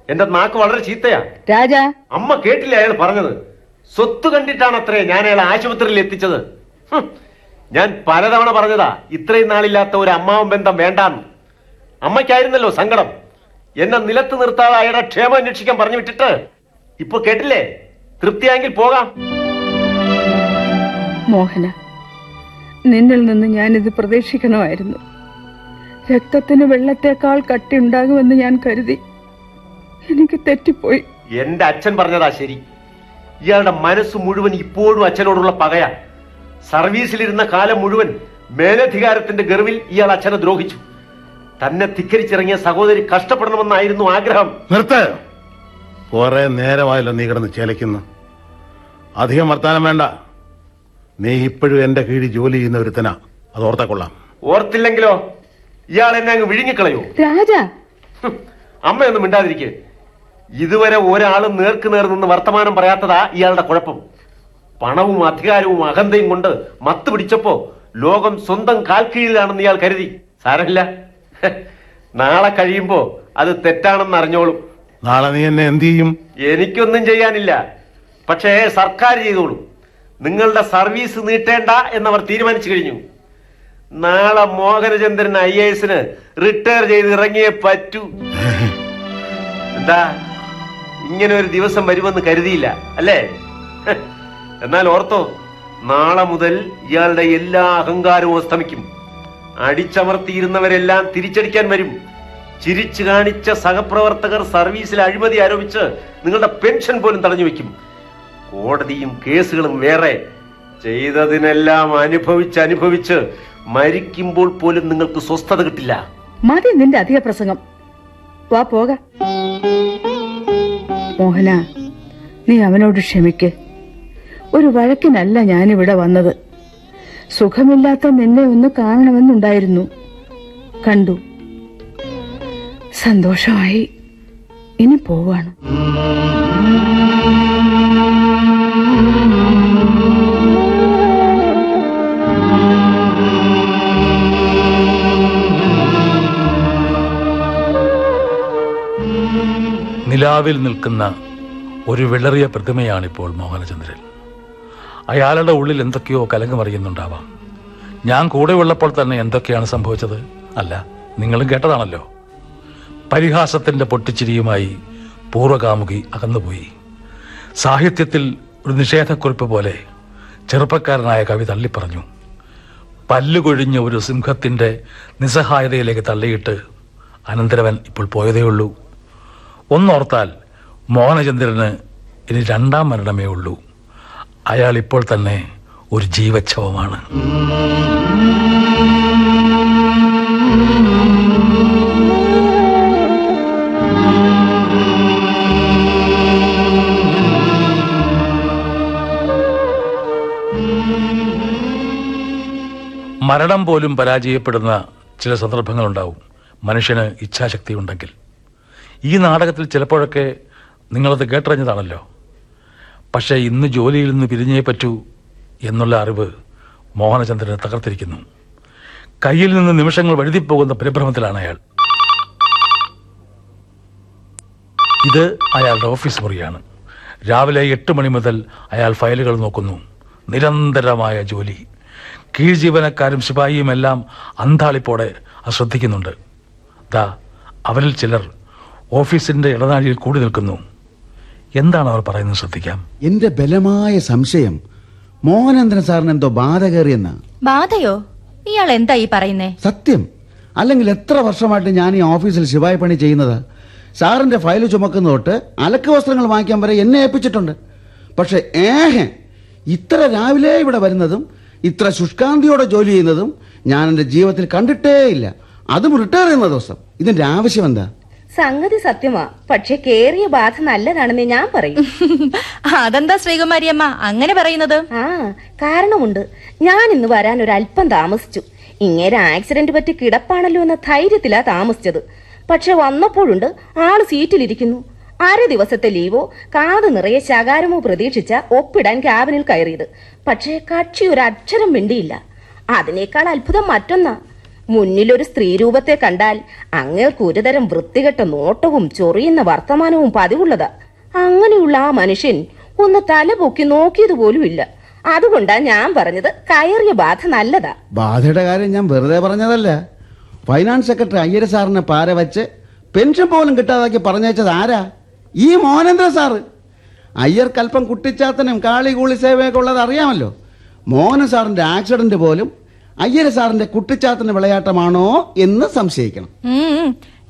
എന്റെ നാക്ക് വളരെ ചീത്തയാ. രാജാ. അമ്മ കേട്ടില്ല അയാൾ പറഞ്ഞത്? സ്വത്ത് കണ്ടിട്ടാണ് അത്രേ ഞാൻ അയാളെ ആശുപത്രിയിൽ എത്തിച്ചത്. ഞാൻ പലതവണ പറഞ്ഞതാ ഇത്രയും നാളില്ലാത്ത ഒരു അമ്മാവും ബന്ധം വേണ്ടാന്ന്. അമ്മയ്ക്കായിരുന്നല്ലോ സങ്കടം. എന്നെ നിലത്ത് നിർത്താതെ അയാളുടെ ക്ഷേമം അന്വേഷിക്കാൻ പറഞ്ഞു വിട്ടിട്ട് ഇപ്പൊ കേട്ടില്ലേ? തൃപ്തിയായെങ്കിൽ പോകാം. മോഹന നിന്നിൽ നിന്ന് ഞാനിത് പ്രതീക്ഷിക്കണമായിരുന്നു. രക്തത്തിന് വെള്ളത്തേക്കാൾ കട്ടിയുണ്ടാകുമെന്ന് ഞാൻ കരുതി. എനിക്ക് തെറ്റിപ്പോയി. എന്റെ അച്ഛൻ പറഞ്ഞതാ ശരി. ഇയാളുടെ മനസ്സ് മുഴുവൻ ഇപ്പോഴും അച്ഛനോടുള്ള പകയാ. സർവീസിലിരുന്ന കാലം മുഴുവൻ മേലധികാരത്തിന്റെ ഗർവിൽ ഇയാൾ അച്ഛനെ ദ്രോഹിച്ചു. തന്നെ ധിക്കരിച്ചിറങ്ങിയ സഹോദരി കഷ്ടപ്പെടണമെന്നായിരുന്നു ആഗ്രഹം. നിർത്ത്. കുറെ നേരമായല്ലോ നീ കിടന്ന് ചേലയ്ക്കുന്നു അധികം വർത്താനം വേണ്ട. നീ ഇപ്പോഴും എന്റെ കീഴിൽ ജോലി ചെയ്യുന്ന ഒരുത്തനാ. അത് ഓർത്തക്കൊള്ളാം ഓർത്തില്ലെങ്കിലോ? ഇയാൾ എന്നെ അങ്ങ് വിഴുങ്ങിക്കളയോ? രാജാ. അമ്മയൊന്നും മിണ്ടാതിരിക്കെ. ഇതുവരെ ഒരാളും നേർക്ക് നേർ നിന്ന് വർത്തമാനം പറയാത്തതാ ഇയാളുടെ കുഴപ്പം. പണവും അധികാരവും അഹന്തയും കൊണ്ട് മത്ത് പിടിച്ചപ്പോ ലോകം സ്വന്തം കാൽക്കീഴിലാണെന്ന് ഇയാൾ കരുതി. സാരമില്ല. നാളെ കഴിയുമ്പോ അത് തെറ്റാണെന്ന് അറിഞ്ഞോളും. നാളെ നീ എന്നെ എന്ത് ചെയ്യും? എനിക്കൊന്നും ചെയ്യാനില്ല. പക്ഷേ സർക്കാർ ചെയ്തോളൂ. നിങ്ങളുടെ സർവീസ് നീട്ടേണ്ട എന്നവർ തീരുമാനിച്ചു കഴിഞ്ഞു. നാളെ മോഹനചന്ദ്രൻ ഐ എ എസിന് റിട്ടയർ ചെയ്ത് ഇറങ്ങിയേ പറ്റൂ. എന്താ? ഇങ്ങനെ ഒരു ദിവസം വരുമെന്ന് കരുതിയില്ല. അല്ലേ. എന്നാൽ ഓർത്തോ നാളെ മുതൽ ഇയാളുടെ എല്ലാ അഹങ്കാരവും അസ്തമിക്കും. അടിച്ചമർത്തിയിരുന്നവരെല്ലാം തിരിച്ചടിക്കാൻ വരും. ചിരിച്ചു കാണിച്ച സഹപ്രവർത്തകർ സർവീസിൽ അഴിമതി ആരോപിച്ച് നിങ്ങളുടെ പെൻഷൻ പോലും തടഞ്ഞു വെക്കും കോടതിയും കേസുകളും വേറെ. ചെയ്തതിനെല്ലാം അനുഭവിച്ച് അനുഭവിച്ച് മരിക്കുമ്പോൾ പോലും നിങ്ങൾക്ക് സ്വസ്ഥത കിട്ടില്ല. മതി നിന്റെ അധിക പ്രസംഗം. വാ മോഹന നീ അവനോട് ക്ഷമിക്ക്. ഒരു വഴക്കിനല്ല ഞാനിവിടെ വന്നത്. സുഖമില്ലാത്ത നിന്നെ ഒന്ന് കാണണമെന്നുണ്ടായിരുന്നു. കണ്ടു. സന്തോഷമായി ഇനി പോവാണ്. നിലാവിൽ നിൽക്കുന്ന ഒരു വിളറിയ പ്രതിമയാണിപ്പോൾ മോഹനചന്ദ്രൻ. അയാളുടെ ഉള്ളിൽ എന്തൊക്കെയോ കലങ്ങമറിയുന്നുണ്ടാവാം ഞാൻ കൂടെ ഉള്ളപ്പോൾ തന്നെ എന്തൊക്കെയാണ് സംഭവിച്ചത്? അല്ല നിങ്ങളും കേട്ടതാണല്ലോ. പരിഹാസത്തിന്റെ പൊട്ടിച്ചിരിയുമായി പൂർവകാമുകി അകന്നുപോയി. സാഹിത്യത്തിൽ ഒരു നിഷേധക്കുറിപ്പ് പോലെ ചെറുപ്പക്കാരനായ കവി തള്ളിപ്പറഞ്ഞു. പല്ലുകൊഴിഞ്ഞ ഒരു സിംഹത്തിന്റെ നിസ്സഹായതയിലേക്ക് തള്ളിയിട്ട് അനന്തരവൻ ഇപ്പോൾ പോയതേയുള്ളൂ ഒന്നോർത്താൽ മോഹനചന്ദ്രന് ഇനി രണ്ടാം മരണമേ ഉള്ളൂ. അയാൾ ഇപ്പോൾ തന്നെ ഒരു ജീവച്ഛവമാണ്. മരണം പോലും പരാജയപ്പെടുന്ന ചില സന്ദർഭങ്ങളുണ്ടാവും. മനുഷ്യന് ഇച്ഛാശക്തി ഉണ്ടെങ്കിൽ ഈ നാടകത്തിൽ ചിലപ്പോഴൊക്കെ നിങ്ങളത് കേട്ടറിഞ്ഞതാണല്ലോ. പക്ഷേ ഇന്ന് ജോലിയിൽ നിന്ന് പിരിഞ്ഞേ പറ്റൂ എന്നുള്ള അറിവ് മോഹനചന്ദ്രനെ തകർത്തിരിക്കുന്നു. കയ്യിൽ നിന്ന് നിമിഷങ്ങൾ വഴുതിപ്പോകുന്ന പരിഭ്രമത്തിലാണ് അയാൾ. ഇത് അയാളുടെ ഓഫീസ് മുറിയാണ്. രാവിലെ എട്ട് മണി മുതൽ അയാൾ ഫയലുകൾ നോക്കുന്നു. നിരന്തരമായ ജോലി. കീഴ് ജീവനക്കാരും ശിപായിയും എല്ലാം അന്താളിപ്പോടെ ശ്രദ്ധിക്കുന്നുണ്ട്. ദാ അവരിൽ ചിലർ ഓഫീസിന്റെ ഇടനാഴിയിൽ കൂടി നിൽക്കുന്നു. എന്താണ് അവർ പറയുന്നത് ശ്രദ്ധിക്കാം? എന്റെ ബലമായ സംശയം മോഹനേന്ദ്രൻ സാറിന് എന്തോ ബാധ കയറിയെന്ന ബാധയോ? ഇയാൾ എന്താ ഈ പറയുന്നേ? സത്യം. അല്ലെങ്കിൽ എത്ര വർഷമായിട്ട് ഞാൻ ഈ ഓഫീസിൽ ശിവായ പണി ചെയ്യുന്നത്? സാറിന്റെ ഫയൽ ചുമക്കുന്ന തൊട്ട് അലക്ക് വസ്ത്രങ്ങൾ വാങ്ങിക്കാൻ വരെ എന്നെ ഏൽപ്പിച്ചിട്ടുണ്ട്. പക്ഷെ ഏഹ് ഇത്ര രാവിലെ ഇവിടെ വരുന്നതും ഇത്ര ശുഷ്കാന്തിയോടെ ജോലി ചെയ്യുന്നതും ഞാൻ എന്റെ ജീവിതത്തിൽ കണ്ടിട്ടേ ഇല്ല അതും റിട്ടയർ ചെയ്യുന്ന ദിവസം. ഇതിന്റെ ആവശ്യം എന്താ? സംഗതി സത്യമാ. പക്ഷെ കേറിയ ബാധ നല്ലതാണെന്ന് ഞാൻ പറയും. അതെന്താ ശ്രീകുമാരിയമ്മ? അങ്ങനെ പറയുന്നത്? ആ കാരണമുണ്ട്. ഞാൻ ഇന്ന് വരാൻ ഒരു അല്പം താമസിച്ചു. ഇങ്ങേരെ ആക്സിഡന്റ് പറ്റി കിടപ്പാണല്ലോ എന്ന ധൈര്യത്തിലാ താമസിച്ചത്. പക്ഷെ വന്നപ്പോഴുണ്ട് ആൾ സീറ്റിലിരിക്കുന്നു. അര ദിവസത്തെ ലീവോ കാത് നിറയെ ശകാരമോ പ്രതീക്ഷിച്ച ഒപ്പിടാൻ ക്യാബിനിൽ കയറിയത്. പക്ഷേ കക്ഷി ഒരു അക്ഷരം മിണ്ടിയില്ല. അതിനേക്കാൾ അത്ഭുതം മറ്റൊന്നാ. മുന്നിലൊരു സ്ത്രീരൂപത്തെ കണ്ടാൽ അങ്ങേർക്ക് ഒരുതരം വൃത്തികെട്ട നോട്ടവും ചൊറിയുന്ന വർത്തമാനവും പതിവുള്ളത്. അങ്ങനെയുള്ള ആ മനുഷ്യൻ ഒന്ന് തല പൊക്കി നോക്കിയത് പോലും ഇല്ല. അതുകൊണ്ടാ ഞാൻ പറഞ്ഞത് കയറിയ ബാധ നല്ലതാ. ബാധയുടെ കാര്യം ഞാൻ വെറുതെ പറഞ്ഞതല്ല. ഫൈനാൻസ് സെക്രട്ടറി അയ്യര സാറിനെ പാര വെച്ച് പെൻഷൻ പോലും കിട്ടാതാക്കി പറഞ്ഞയച്ചത് ആരാ? ഈ മോഹനേന്ദ്ര സാറ്. അയ്യർ കൽപ്പം കുട്ടിച്ചാത്തനും കാളി കൂളി സേവയൊക്കെ ഉള്ളത് അറിയാമല്ലോ. മോഹന സാറിന്റെ ആക്സിഡന്റ് പോലും അയ്യര സാറിന്റെ കുട്ടിച്ചാത്തന് വിളയാട്ടമാണോ എന്ന് സംശയിക്കണം.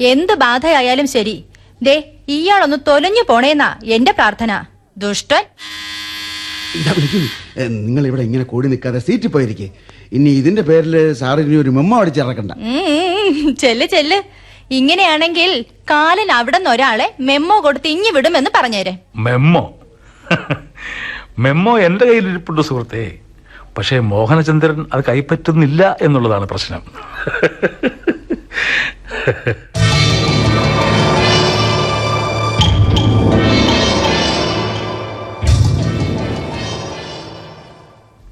എന്ത് ബാധയായാലും ശരി. ദേ ഇയാളൊന്ന് തൊലഞ്ഞു പോണേന്നാ എന്റെ പ്രാർത്ഥന. ദുഷ്ടൻ. നിങ്ങൾ ഇവിടെ ഇങ്ങനെ കൂടി നിൽക്കാതെ സീറ്റിൽ പോയിരിക്കെ. ഇനി ഇതിന്റെ പേരിൽ സാർ ഇനി ഒരു മെമ്മ അടിച്ചിറക്കണ്ട ചെല്ല് ചെല്ല്. ഇങ്ങനെയാണെങ്കിൽ കാലൻ അവിടെ നിന്ന് ഒരാളെ മെമ്മോ കൊടുത്ത് ഇങ്ങി വിടുമെന്ന് പറഞ്ഞേരെ. മെമ്മോ? മെമ്മോ എന്റെ കയ്യിലിരിപ്പുണ്ട് സുഹൃത്തെ. പക്ഷേ മോഹനചന്ദ്രൻ അത് കൈപ്പറ്റുന്നില്ല എന്നുള്ളതാണ് പ്രശ്നം.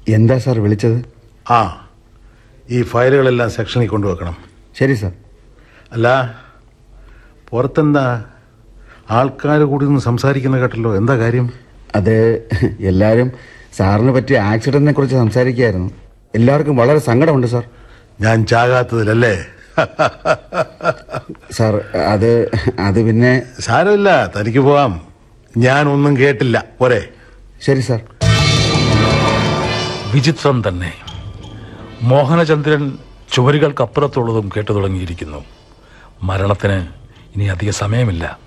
എന്താ സാർ വിളിച്ചത്? ആ ഈ ഫയലുകളെല്ലാം സെക്ഷനിൽ കൊണ്ടുവെക്കണം. ശരി സാർ. അല്ല പുറത്തെന്താ? ആൾക്കാർ കൂടി നിന്ന് സംസാരിക്കുന്ന കേട്ടല്ലോ എന്താ കാര്യം? അത് എല്ലാവരും സാറിന് പറ്റിയ ആക്സിഡന്റിനെ കുറിച്ച് സംസാരിക്കുകയായിരുന്നു. എല്ലാവർക്കും വളരെ സങ്കടമുണ്ട് സാർ. ഞാൻ ചാകാത്തതിലല്ലേ? സാർ അത് അത് പിന്നെ സാരമില്ല തനിക്ക് പോവാം. ഞാൻ ഒന്നും കേട്ടില്ല. പോരെ. ശരി സാർ. വിചിത്രം തന്നെ. മോഹനചന്ദ്രൻ ചുവരുകൾക്കപ്പുറത്തുള്ളതും കേട്ടു തുടങ്ങിയിരിക്കുന്നു. മരണത്തിന് ഇനി അധിക സമയമില്ല.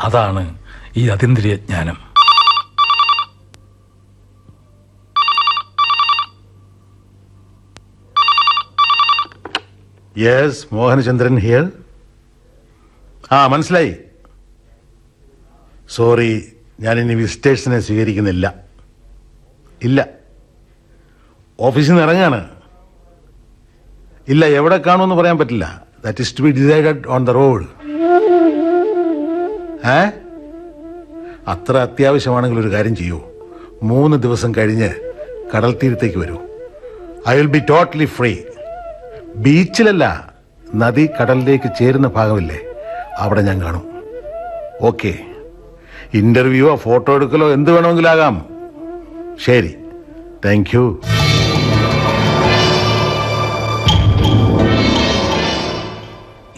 അതാണ് ഈ അതീന്ദ്രിയ ജ്ഞാനം യെസ് മോഹനചന്ദ്രൻ ഹിയർ ആ മനസ്സിലായി. സോറി ഞാൻ ഇനി വിസിറ്റേഴ്സിനെ സ്വീകരിക്കുന്നില്ല. ഇല്ല. ഓഫീസിൽ നിന്ന് ഇറങ്ങാണ്. ഇല്ല എവിടെ കാണുമെന്ന് പറയാൻ പറ്റില്ല. That is to be decided on the road ഏ? അത്ര അത്യാവശ്യമാണെങ്കിൽ ഒരു കാര്യം ചെയ്യൂ. മൂന്ന് ദിവസം കഴിഞ്ഞ് കടൽ തീരത്തേക്ക് വരൂ. I will be totally free ബീച്ചിലല്ല നദി കടലിലേക്ക് ചേരുന്ന ഭാഗമില്ലേ? അവിടെ ഞാൻ കാണും. ഓക്കെ. ഇന്റർവ്യൂവോ ഫോട്ടോ എടുക്കലോ എന്ത് വേണമെങ്കിലാകാം. ശരി. താങ്ക് യു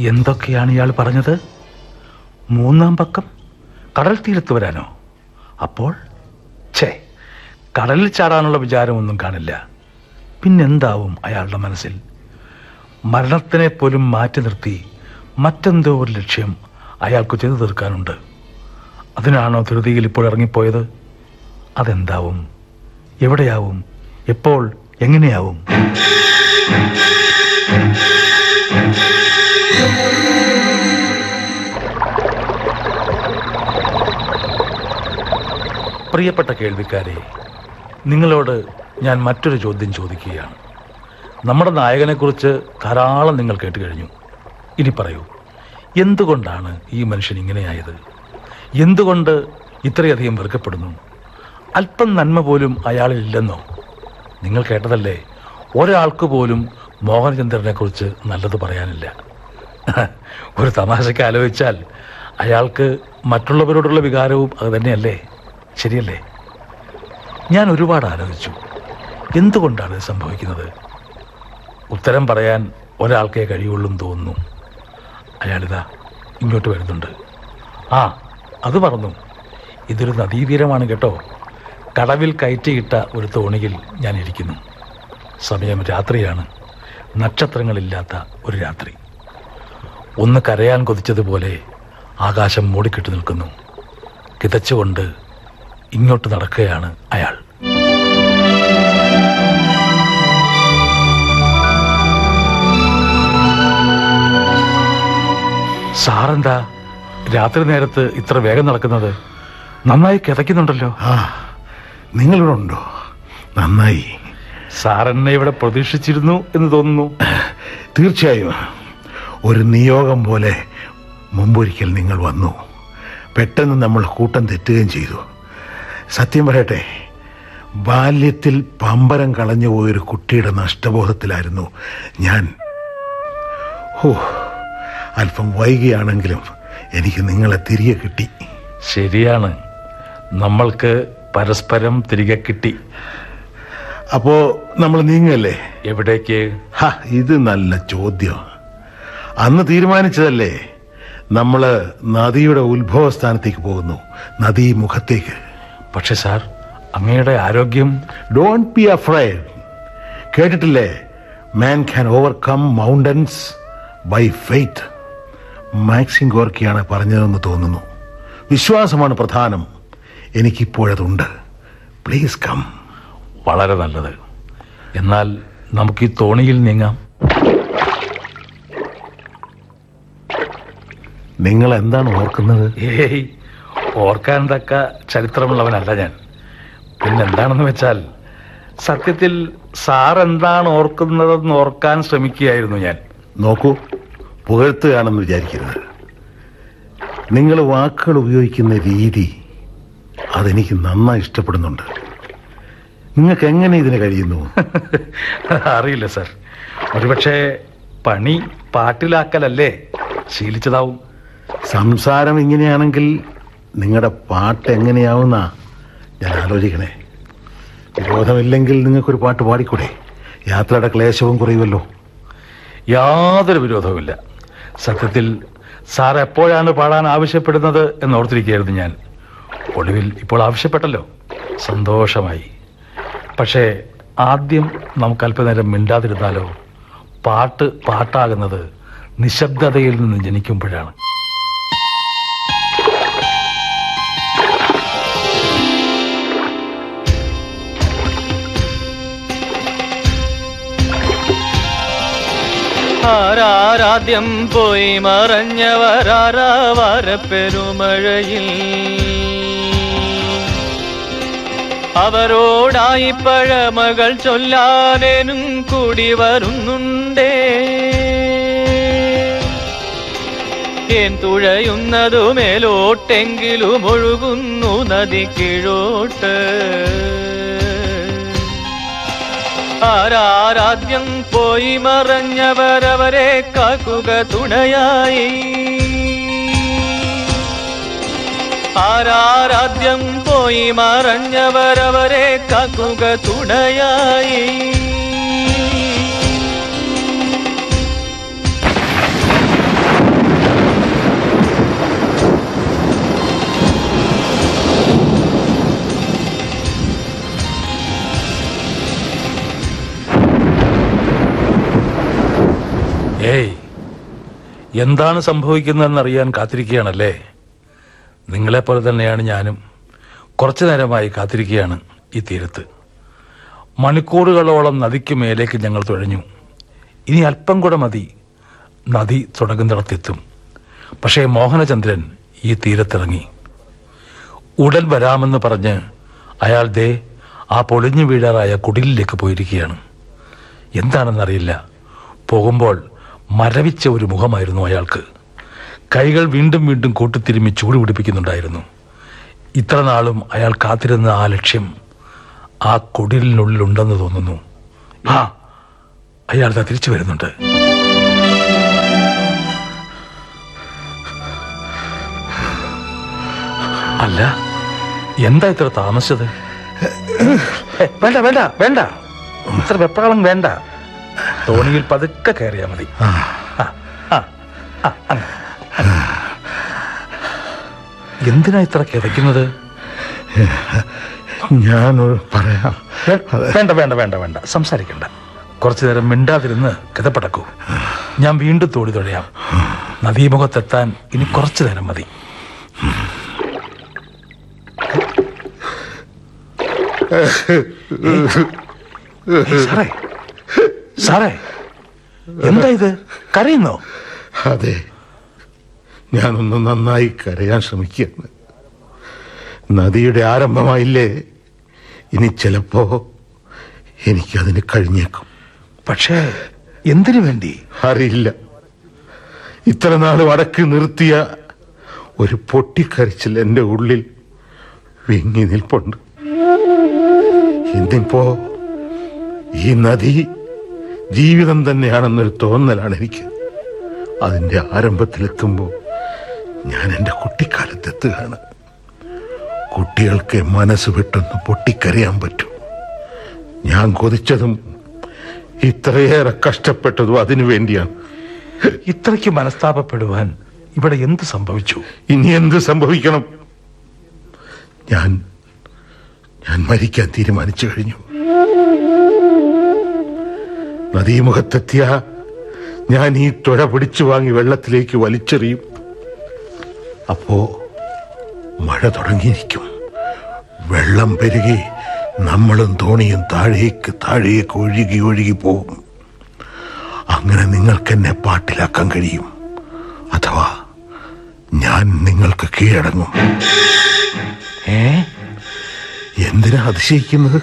എന്തൊക്കെയാണ് ഇയാൾ പറഞ്ഞത്? മൂന്നാം പക്കം കടൽ തീരത്ത് വരാനോ? അപ്പോൾ? ഛേ കടലിൽ ചാടാനുള്ള വിചാരമൊന്നും കാണില്ല. പിന്നെന്താവും അയാളുടെ മനസ്സിൽ? മരണത്തിനെ പോലും മാറ്റി നിർത്തി മറ്റെന്തോ ഒരു ലക്ഷ്യം അയാൾക്ക് ചെയ്തു തീർക്കാനുണ്ട്. അതിനാണോ ധൃതിയിൽ ഇപ്പോൾ ഇറങ്ങിപ്പോയത്? അതെന്താവും? എവിടെയാവും? എപ്പോൾ? എങ്ങനെയാവും? പ്രിയപ്പെട്ട കേൾവിക്കാരെ നിങ്ങളോട് ഞാൻ മറ്റൊരു ചോദ്യം ചോദിക്കുകയാണ്. നമ്മുടെ നായകനെക്കുറിച്ച് ധാരാളം നിങ്ങൾ കേട്ട് കഴിഞ്ഞു ഇനി പറയൂ എന്തുകൊണ്ടാണ് ഈ മനുഷ്യൻ ഇങ്ങനെയായത്? എന്തുകൊണ്ട് ഇത്രയധികം വെറുക്കപ്പെടുന്നു? അല്പം നന്മ പോലും അയാളിൽ ഇല്ലെന്നോ നിങ്ങൾ കേട്ടതല്ലേ ഒരാൾക്ക് പോലും മോഹനചന്ദ്രനെ കുറിച്ച് നല്ലത് പറയാനില്ല. ഒരു തമാശയ്ക്ക് ആലോചിച്ചാൽ അയാൾക്ക് മറ്റുള്ളവരോടുള്ള വികാരവും അത് തന്നെയല്ലേ? ശരിയല്ലേ? ഞാൻ ഒരുപാട് ആലോചിച്ചു എന്തുകൊണ്ടാണ് ഇത് സംഭവിക്കുന്നത്? ഉത്തരം പറയാൻ ഒരാൾക്കേ കഴിയുള്ളൂ തോന്നുന്നു. അയാളിതാ ഇങ്ങോട്ട് വരുന്നുണ്ട്. ആ അത് പറഞ്ഞു ഇതൊരു നദീതീരമാണ് കേട്ടോ. കടവിൽ കയറ്റിയിട്ട ഒരു തോണിയിൽ ഞാൻ ഇരിക്കുന്നു. സമയം രാത്രിയാണ്. നക്ഷത്രങ്ങളില്ലാത്ത ഒരു രാത്രി. ഒന്ന് കരയാൻ കൊതിച്ചതുപോലെ ആകാശം മൂടിക്കെട്ടി നിൽക്കുന്നു. കിതച്ചുകൊണ്ട് ഇങ്ങോട്ട് നടക്കുകയാണ് അയാൾ. സാറെന്താ രാത്രി നേരത്ത് ഇത്ര വേഗം നടക്കുന്നത്? നന്നായി കിതയ്ക്കുന്നുണ്ടല്ലോ. ആ നിങ്ങളിവിടെ ഉണ്ടോ? നന്നായി. സാറെന്നെ ഇവിടെ പ്രതീക്ഷിച്ചിരുന്നു എന്ന് തോന്നുന്നു. തീർച്ചയായും. ഒരു നിയോഗം പോലെ മുമ്പൊരിക്കൽ നിങ്ങൾ വന്നു. പെട്ടെന്ന് നമ്മൾ കൂട്ടം തെറ്റുകയും ചെയ്തു. സത്യം പറയട്ടെ ബാല്യത്തിൽ പമ്പരം കളഞ്ഞു പോയൊരു കുട്ടിയുടെ നഷ്ടബോധത്തിലായിരുന്നു ഞാൻ. ഹോ അല്പം വൈകിയാണെങ്കിലും എനിക്ക് നിങ്ങളെ തിരികെ കിട്ടി. ശരിയാണ്. നമ്മൾക്ക് പരസ്പരം തിരികെ കിട്ടി. അപ്പോ നമ്മൾ നീങ്ങല്ലേ? എവിടേക്ക്? ഇത് നല്ല ചോദ്യം. അന്ന് തീരുമാനിച്ചതല്ലേ? നമ്മൾ നദിയുടെ ഉത്ഭവ സ്ഥാനത്തേക്ക് പോകുന്നു നദീ മുഖത്തേക്ക്. പക്ഷെ സാർ അങ്ങയുടെ ആരോഗ്യം? ഡോണ്ട് ബി അഫ്രൈഡ് കേട്ടിട്ടില്ലേ? Man can overcome mountains by faith Maxim ഗോർക്കിയാണ് പറഞ്ഞതെന്ന് തോന്നുന്നു. വിശ്വാസമാണ് പ്രധാനം. എനിക്കിപ്പോഴതുണ്ട്. Please come. വളരെ നല്ലത്. എന്നാൽ നമുക്ക് ഈ തോണിയിൽ നീങ്ങാം. നിങ്ങൾ എന്താണ് ഓർക്കുന്നത്? ഏയ് ഓർക്കാൻ തക്ക ചരിത്രമുള്ളവനല്ല ഞാൻ. പിന്നെന്താണെന്ന് വെച്ചാൽ സത്യത്തിൽ സാർ എന്താണ് ഓർക്കുന്നതെന്ന് ഓർക്കാൻ ശ്രമിക്കുകയായിരുന്നു ഞാൻ. നോക്കൂ. പുകഴ്ത്തുകയാണെന്ന് വിചാരിക്കരുത്. നിങ്ങൾ വാക്കുകൾ ഉപയോഗിക്കുന്ന രീതി അതെനിക്ക് നന്നായി ഇഷ്ടപ്പെടുന്നുണ്ട്. നിങ്ങൾക്ക് എങ്ങനെ ഇതിന് കഴിയുന്നു? അറിയില്ല സർ. ഒരുപക്ഷെ പണി പാട്ടിലാക്കലല്ലേ? ശീലിച്ചതാവും. സംസാരം ഇങ്ങനെയാണെങ്കിൽ നിങ്ങളുടെ പാട്ട് എങ്ങനെയാവുന്ന ഞാൻ ആലോചിക്കണേ. വിരോധമില്ലെങ്കിൽ നിങ്ങൾക്കൊരു പാട്ട് പാടിക്കൂടെ? യാത്രയുടെ ക്ലേശവും കുറയുമല്ലോ. യാതൊരു വിരോധവുമില്ല. സത്യത്തിൽ സാർ എപ്പോഴാണ് പാടാൻ ആവശ്യപ്പെടുന്നത് എന്ന് ഓർത്തിരിക്കുകയായിരുന്നു ഞാൻ. ഒടുവിൽ ഇപ്പോൾ ആവശ്യപ്പെട്ടല്ലോ. സന്തോഷമായി. പക്ഷേ ആദ്യം നമുക്ക് അല്പനേരം മിണ്ടാതിരുന്നാലോ? പാട്ട് പാട്ടാകുന്നത് നിശബ്ദതയിൽ നിന്ന് ജനിക്കുമ്പോഴാണ്. ആരാരാദ്യം പോയി മറഞ്ഞവരാരാവാര പെരുമഴയിൽ അവരോടായി പഴമകൾ ചൊല്ലാനേനും കൂടി വരുന്നുണ്ടേ. ഏൻ തുഴയുന്നതു മേലോട്ടെങ്കിലും ഒഴുകുന്നു നദി കീഴോട്ട്. ആരാരാദ്യം പോയി മറഞ്ഞവരവരെ കാക്കുക തുണയായി. ആരാരാദ്യം പോയി മറഞ്ഞവരവരെ കാക്കുക തുണയായി. ഏയ്. എന്താണ് സംഭവിക്കുന്നതെന്ന് അറിയാൻ കാത്തിരിക്കുകയാണല്ലേ? നിങ്ങളെപ്പോലെ തന്നെയാണ് ഞാനും. കുറച്ചു നേരമായി കാത്തിരിക്കുകയാണ് ഈ തീരത്ത്. മണിക്കൂറുകളോളം നദിക്ക് മേലേക്ക് ഞങ്ങൾ തുഴഞ്ഞു. ഇനി അല്പം കൂടെ മതി. നദി തുടങ്ങുന്നിടത്തെത്തും. പക്ഷേ മോഹനചന്ദ്രൻ ഈ തീരത്തിറങ്ങി. ഉടൻ വരാമെന്ന് പറഞ്ഞ് അയാൾ ദേ ആ പൊളിഞ്ഞു വീഴാറായ കുടിലിലേക്ക് പോയിരിക്കുകയാണ്. എന്താണെന്നറിയില്ല. പോകുമ്പോൾ മരവിച്ച ഒരു മുഖമായിരുന്നു അയാൾക്ക്. കൈകൾ വീണ്ടും വീണ്ടും കൂട്ടിത്തിരുമ്മി ചൂട് പിടിപ്പിക്കുന്നുണ്ടായിരുന്നു ഇത്ര നാളും അയാൾ കാത്തിരുന്ന ആ ലക്ഷ്യം ആ കൊടിലിനുള്ളിലുണ്ടെന്ന് തോന്നുന്നു. ആ അയാൾ തിരിച്ചു വരുന്നുണ്ട്. അല്ല എന്താ ഇത്ര താമസിച്ചത്? വേണ്ട വേണ്ട വേണ്ട. ഇത്ര വെപ്രാളം വേണ്ട. തോണിയിൽ പതുക്കെ കയറിയാ മതി. എന്തിനാ ഇത്ര കിതയ്ക്കുന്നത്? ഞാൻ പറയാം. വേണ്ട വേണ്ട വേണ്ട വേണ്ട. സംസാരിക്കണ്ട. കുറച്ചു നേരം മിണ്ടാതിരുന്ന് കിതപ്പടക്കൂ. ഞാൻ വീണ്ടും തോടി തുഴയാം. നദീമുഖത്തെത്താൻ ഇനി കുറച്ചു നേരം മതി. സാറേ. സാറേ എന്താ ഇത്? കരയുന്നോ? അതെ. ഞാനൊന്ന് നന്നായി കരയാൻ ശ്രമിക്കുകയാണ്. നദിയുടെ ആരംഭമായില്ലേ? ഇനി ചിലപ്പോ എനിക്കതിന് കഴിഞ്ഞേക്കും. പക്ഷേ എന്തിനു വേണ്ടി? അറിയില്ല. ഇത്ര നാൾ വടക്ക് നിർത്തിയ ഒരു പൊട്ടിക്കരച്ചിൽ എന്റെ ഉള്ളിൽ വിങ്ങി നിൽപ്പുണ്ട്. ഇന്നിപ്പോ ഈ നദി ജീവിതം തന്നെയാണെന്നൊരു തോന്നലാണ് എനിക്ക്. അതിന്റെ ആരംഭത്തിലെത്തുമ്പോൾ ഞാൻ എന്റെ കുട്ടിക്കാലത്തെത്തുകയാണ്. കുട്ടികൾക്ക് മനസ്സ് വിട്ടൊന്ന് പൊട്ടിക്കരയാൻ പറ്റൂ. ഞാൻ കൊതിച്ചതും ഇത്രയേറെ കഷ്ടപ്പെട്ടതും അതിനു വേണ്ടിയാണ്. ഇത്രയ്ക്ക് മനസ്താപപ്പെടുവാൻ ഇവിടെ എന്ത് സംഭവിച്ചു? ഇനി എന്ത് സംഭവിക്കണം? ഞാൻ ഞാൻ മരിക്കാൻ തീരുമാനിച്ചു കഴിഞ്ഞു. നദീമുഖത്തെത്തിയ ഞാൻ ഈ തുഴ പിടിച്ചു വാങ്ങി വെള്ളത്തിലേക്ക് വലിച്ചെറിയും. അപ്പോ മഴ തുടങ്ങിയിരിക്കും. വെള്ളം പെരുകി നമ്മളും തോണിയും താഴേക്ക് താഴേക്ക് ഒഴുകി ഒഴുകി പോകും അങ്ങനെ നിങ്ങൾക്ക് എന്നെ പാട്ടിലാക്കാൻ കഴിയും. അഥവാ ഞാൻ നിങ്ങൾക്ക് കീഴടങ്ങും. ഏ? എന്തിനാ അതിശയിക്കുന്നത്?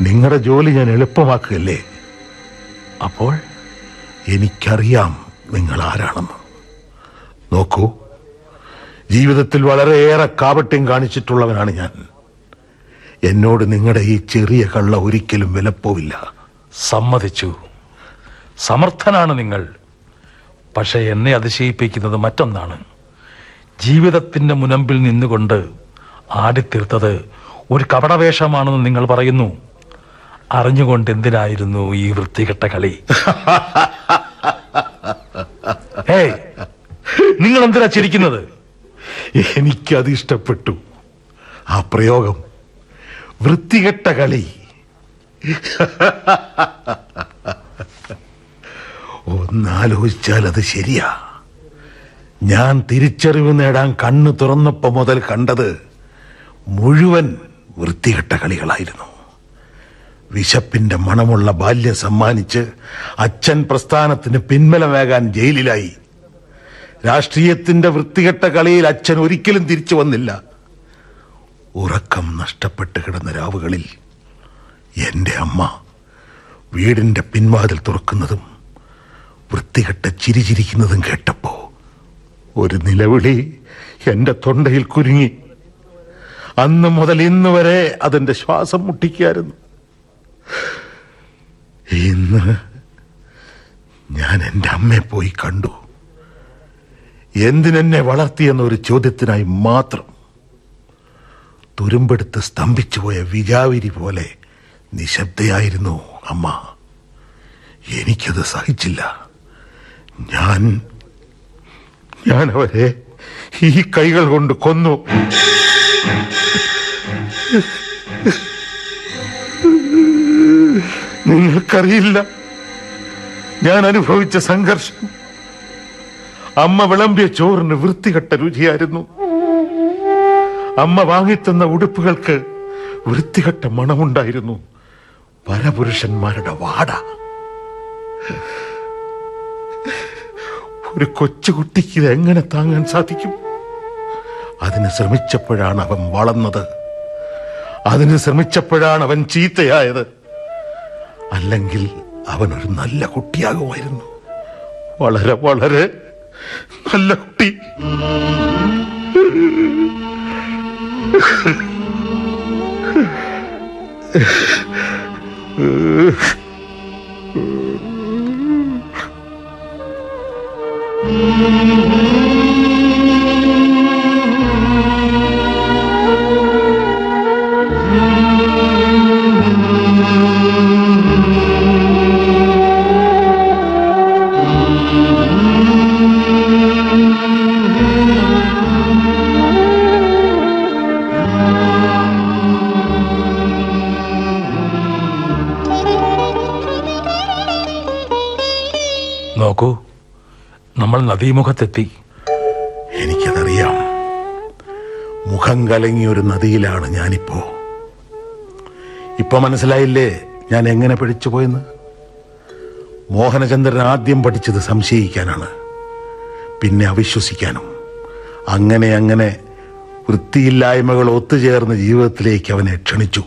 നിങ്ങളുടെ ജോലി ഞാൻ എളുപ്പമാക്കുകയല്ലേ? അപ്പോൾ എനിക്കറിയാം നിങ്ങൾ ആരാണെന്ന് നോക്കൂ ജീവിതത്തിൽ വളരെയേറെ കാപട്യം കാണിച്ചിട്ടുള്ളവനാണ് ഞാൻ. എന്നോട് നിങ്ങളുടെ ഈ ചെറിയ കള്ള ഒരിക്കലും വിലപ്പോവില്ല. സമ്മതിച്ചു. സമർത്ഥനാണ് നിങ്ങൾ. പക്ഷേ എന്നെ അതിശയിപ്പിക്കുന്നത് മറ്റൊന്നാണ്. ജീവിതത്തിന്റെ മുനമ്പിൽ നിന്നുകൊണ്ട് ആടിത്തീർത്തത് ഒരു കപടവേഷമാണെന്ന് നിങ്ങൾ പറയുന്നു. അറിഞ്ഞുകൊണ്ട് എന്തിനായിരുന്നു ഈ വൃത്തികെട്ട കളി? ഏയ് നിങ്ങൾ എന്തിനാ ചിരിക്കുന്നത്? എനിക്കത് ഇഷ്ടപ്പെട്ടു. ആ പ്രയോഗം വൃത്തികെട്ട കളി. ഒന്നാലോചിച്ചാൽ അത് ശരിയാ. ഞാൻ തിരിച്ചറിവ് നേടാൻ കണ്ണു തുറന്നപ്പോ മുതൽ കണ്ടത് മുഴുവൻ വൃത്തികെട്ട കളികളായിരുന്നു. വിശപ്പിന്റെ മണമുള്ള ബാല്യം സമ്മാനിച്ച് അച്ഛൻ പ്രസ്ഥാനത്തിന് പിൻബലമേകാൻ ജയിലിലായി. രാഷ്ട്രീയത്തിന്റെ വൃത്തികെട്ട കളിയിൽ അച്ഛൻ ഒരിക്കലും തിരിച്ചു വന്നില്ല. ഉറക്കം നഷ്ടപ്പെട്ട് കിടന്ന രാവുകളിൽ എന്റെ അമ്മ വീടിന്റെ പിൻവാതിൽ തുറക്കുന്നതും വൃത്തികെട്ട ചിരിചിരിക്കുന്നതും കേട്ടപ്പോ ഒരു നിലവിളി എന്റെ തൊണ്ടയിൽ കുരുങ്ങി. അന്ന് മുതൽ ഇന്ന് വരെ അതെന്റെ ശ്വാസം മുട്ടിക്കായിരുന്നു. ഇന്ന് ഞാൻ എന്റെ അമ്മയെ പോയി കണ്ടു. എന്തിനെന്നെ വളർത്തിയെന്ന ഒരു ചോദ്യത്തിനായി മാത്രം തുരുമ്പെടുത്ത് സ്തംഭിച്ചുപോയ വിജാവിരി പോലെ നിശബ്ദയായിരുന്നു അമ്മ. എനിക്കത് സഹിച്ചില്ല. ഞാൻ ഞാൻ അവരെ ഈ കൈകൾ കൊണ്ട് കൊന്നു. നിങ്ങൾക്കറിയില്ല. ഞാൻ അനുഭവിച്ച സംഘർഷം. അമ്മ വിളമ്പിയ ചോറിന് വൃത്തികെട്ട രുചിയായിരുന്നു. അമ്മ വാങ്ങിത്തന്ന ഉടുപ്പുകൾക്ക് വൃത്തികെട്ട മണമുണ്ടായിരുന്നു. പരപുരുഷന്മാരുടെ വാട. ഒരു കൊച്ചുകുട്ടിക്ക് ഇത് എങ്ങനെ താങ്ങാൻ സാധിക്കും? അതിന് ശ്രമിച്ചപ്പോഴാണ് അവൻ വളർന്നത്. അതിന് ശ്രമിച്ചപ്പോഴാണ് അവൻ ചീത്തയായത്. അല്ലെങ്കിൽ അവൻ ഒരു നല്ല കുട്ടിയാകുമായിരുന്നു. വളരെ വളരെ നല്ല കുട്ടി. നോക്കൂ നദീമുഖത്തെത്തി. എനിക്കതറിയാം. മുഖം കലങ്ങിയ ഒരു നദിയിലാണ് ഞാനിപ്പോ. ഇപ്പൊ മനസ്സിലായില്ലേ ഞാൻ എങ്ങനെ പിടിച്ചുപോയെന്ന് മോഹനചന്ദ്രൻ ആദ്യം പഠിച്ചത് സംശയിക്കാനാണ്. പിന്നെ അവിശ്വസിക്കാനും. അങ്ങനെ അങ്ങനെ വൃത്തിയില്ലായ്മകൾ ഒത്തുചേർന്ന് ജീവിതത്തിലേക്ക് അവനെ ക്ഷണിച്ചു.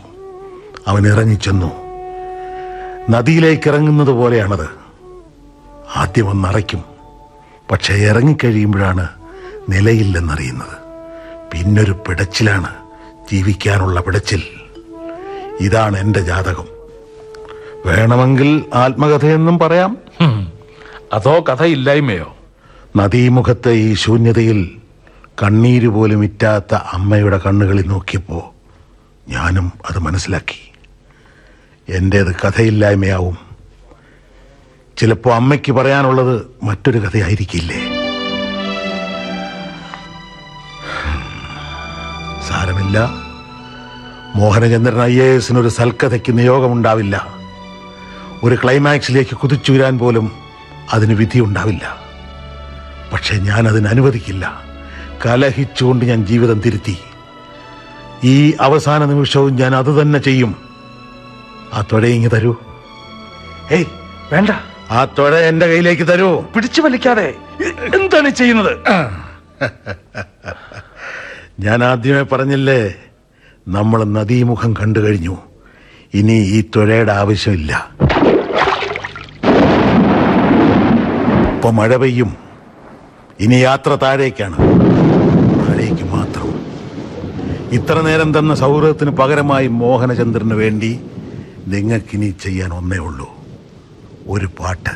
അവൻ ഇറങ്ങിച്ചെന്നു നദിയിലേക്ക് ഇറങ്ങുന്നത് പോലെയാണത്. ആദ്യം ഒന്ന് അറയ്ക്കും. പക്ഷെ ഇറങ്ങിക്കഴിയുമ്പോഴാണ് നിലയില്ലെന്നറിയുന്നത്. പിന്നൊരു പിടച്ചിലാണ് ജീവിക്കാനുള്ള പിടച്ചിൽ. ഇതാണ് എന്റെ ജാതകം. വേണമെങ്കിൽ ആത്മകഥയെന്നും പറയാം. അതോ കഥയില്ലായ്മയോ? നദീമുഖത്തെ ഈ ശൂന്യതയിൽ കണ്ണീര് പോലും ഇറ്റാത്ത അമ്മയുടെ കണ്ണുകളിൽ നോക്കിയപ്പോ ഞാനും അത് മനസ്സിലാക്കി. എന്റേത് കഥയില്ലായ്മയാവും. ചിലപ്പോ അമ്മയ്ക്ക് പറയാനുള്ളത് മറ്റൊരു കഥയായിരിക്കില്ലേ? സാരമില്ല. മോഹനചന്ദ്രൻ ഐ എ എസിന് ഒരു സൽക്കഥയ്ക്ക് നിയോഗമുണ്ടാവില്ല. ഒരു ക്ലൈമാക്സിലേക്ക് കുതിച്ചുയരാൻ പോലും അതിന് വിധി ഉണ്ടാവില്ല പക്ഷെ ഞാൻ അതിന് അനുവദിക്കില്ല. കലഹിച്ചുകൊണ്ട് ഞാൻ ജീവിതം തിരുത്തി. ഈ അവസാന നിമിഷവും ഞാൻ അത് തന്നെ ചെയ്യും. ആ തൊഴയിങ്ങി തരൂ. ഏയ് വേണ്ട. ആ തൊഴ എന്റെ കയ്യിലേക്ക് തരൂ. പിടിച്ചു വലിക്കാതെ എന്താണ് ചെയ്യുന്നത്? ഞാൻ ആദ്യമേ പറഞ്ഞില്ലേ നമ്മൾ നദീമുഖം കണ്ടു കഴിഞ്ഞു. ഇനി ഈ തുഴയുടെ ആവശ്യമില്ല. ഇപ്പൊ മഴ പെയ്യും. ഇനി യാത്ര താഴേക്കാണ്. താഴേക്ക് മാത്രം. ഇത്ര നേരം തന്ന സൗഹൃദത്തിന് പകരമായി മോഹനചന്ദ്രന് വേണ്ടി നിങ്ങൾക്കിനി ചെയ്യാൻ ഒന്നേ ഉള്ളൂ. ഒരു പാട്ട്.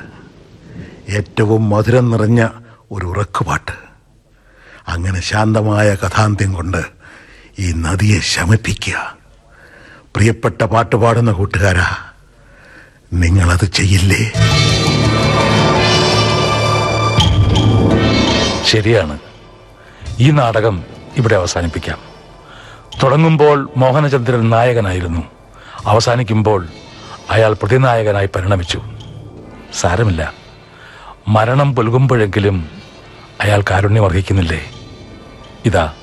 ഏറ്റവും മധുരം നിറഞ്ഞ ഒരു ഉറക്കുപാട്ട്. അങ്ങനെ ശാന്തമായ കഥാന്ത്യം കൊണ്ട് ഈ നദിയെ ശമിപ്പിക്കുക. പ്രിയപ്പെട്ട പാട്ട് പാടുന്ന കൂട്ടുകാരാ നിങ്ങളത് ചെയ്യില്ലേ? ശരിയാണ്. ഈ നാടകം ഇവിടെ അവസാനിപ്പിക്കാം. തുടങ്ങുമ്പോൾ മോഹനചന്ദ്രൻ നായകനായിരുന്നു. അവസാനിക്കുമ്പോൾ അയാൾ പ്രതിനായകനായി പരിണമിച്ചു. സാരമില്ല. മരണം പൊലുകുമ്പോഴെങ്കിലും അയാൾ കാരുണ്യം അർഹിക്കുന്നില്ലേ? ഇതാ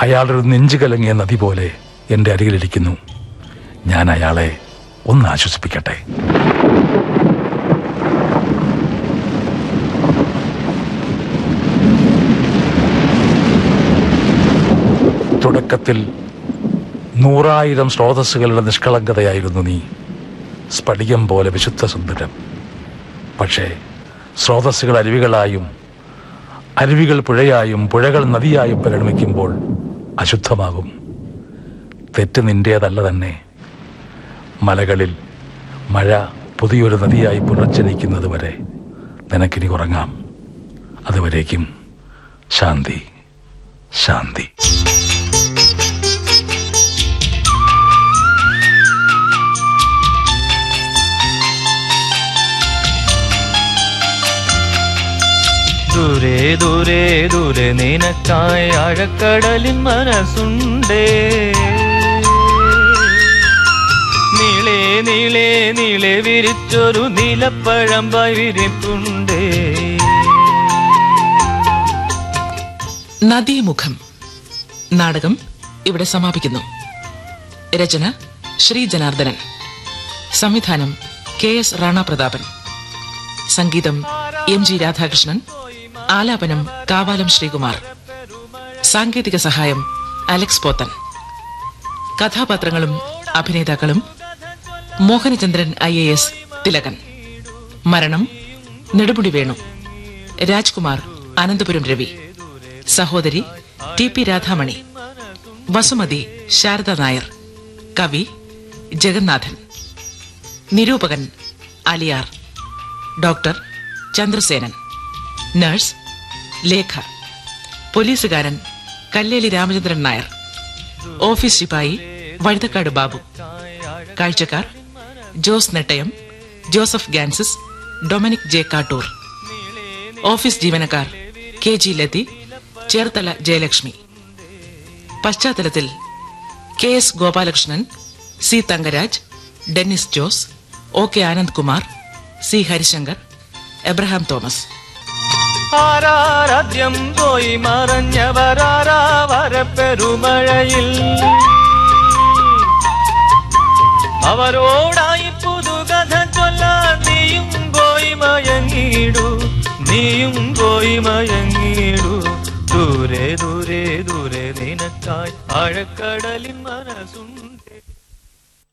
അയാളൊരു നെഞ്ചു കലങ്ങിയ നദി പോലെ എന്റെ അരികിലിരിക്കുന്നു. ഞാൻ അയാളെ ഒന്ന് ആശ്വസിപ്പിക്കട്ടെ. തുടക്കത്തിൽ നൂറായിരം സ്രോതസ്സുകളുടെ നിഷ്കളങ്കതയായിരുന്നു നീ. സ്ഫടികം പോലെ വിശുദ്ധ സുന്ദരം. പക്ഷേ സ്രോതസ്സുകൾ അരുവികളായും അരുവികൾ പുഴയായും പുഴകൾ നദിയായും പരിണമിക്കുമ്പോൾ അശുദ്ധമാകും. തെറ്റ് നിന്റേതല്ല തന്നെ മലകളിൽ മഴ പുതിയൊരു നദിയായി പുനർജനിക്കുന്നത് വരെ നിനക്കിനി ഉറങ്ങാം. അതുവരേക്കും ശാന്തി ശാന്തി. ദൂരെ ദൂരെ ദൂരെ നിനക്കായി അഴക്കടലിൻ മനസ്സുണ്ടേ. നീളേ നീളേ നീളെ വിരിച്ചൊരു നീലപ്പഴം വിരിപ്പുണ്ടേ. നദീമുഖം. നാടകം ഇവിടെ സമാപിക്കുന്നു. രചന ശ്രീ ജനാർദ്ദനൻ. സംവിധാനം കെ എസ് റാണ പ്രതാപൻ സംഗീതം എം ജി രാധാകൃഷ്ണൻ. ആലാപനം കാവാലം ശ്രീകുമാർ. സാങ്കേതിക സഹായം അലക്സ് പോത്തൻ. കഥാപാത്രങ്ങളും അഭിനേതാക്കളും Mohanachandran I A S Thilakan. മരണം നെടുമുടി വേണു. രാജ്കുമാർ അനന്തപുരം രവി. സഹോദരി ടി പി രാധാമണി. വസുമതി ശാരദ നായർ. കവി ജഗന്നാഥൻ. നിരൂപകൻ അലിയാർ. ഡോക്ടർ ചന്ദ്രസേനൻ. നഴ്സ് ലേഖ പോലീസുകാരൻ കല്ലേലി രാമചന്ദ്രൻ നായർ ഓഫീസ് ശിപായി വഴുതക്കാട് ബാബു കാഴ്ചക്കാർ ജോസ് നെട്ടയം ജോസഫ് ഗാൻസിസ് ഡൊമിനിക് ജെ കാട്ടൂർ ഓഫീസ് ജീവനക്കാർ കെ ജി ലതി ചേർത്തല ജയലക്ഷ്മി. പശ്ചാത്തലത്തിൽ K S Gopalakrishnan C Thankaraj Dennis Jose O K Anand Kumar C Harishankar Abraham Thomas. ആരാരാദ്യം പോയി മറഞ്ഞവരാരാ വരപ്പെരുമഴയിൽ? അവരോടായി പുതുകഥ ചൊല്ലാൻ നീയും പോയി മയങ്ങിടൂ നീയും പോയി മയങ്ങിടൂ ദൂരെ ദൂരെ ദൂരെ നിനക്കായി ആഴക്കടലിൻ മനസ്സുണ്ട്.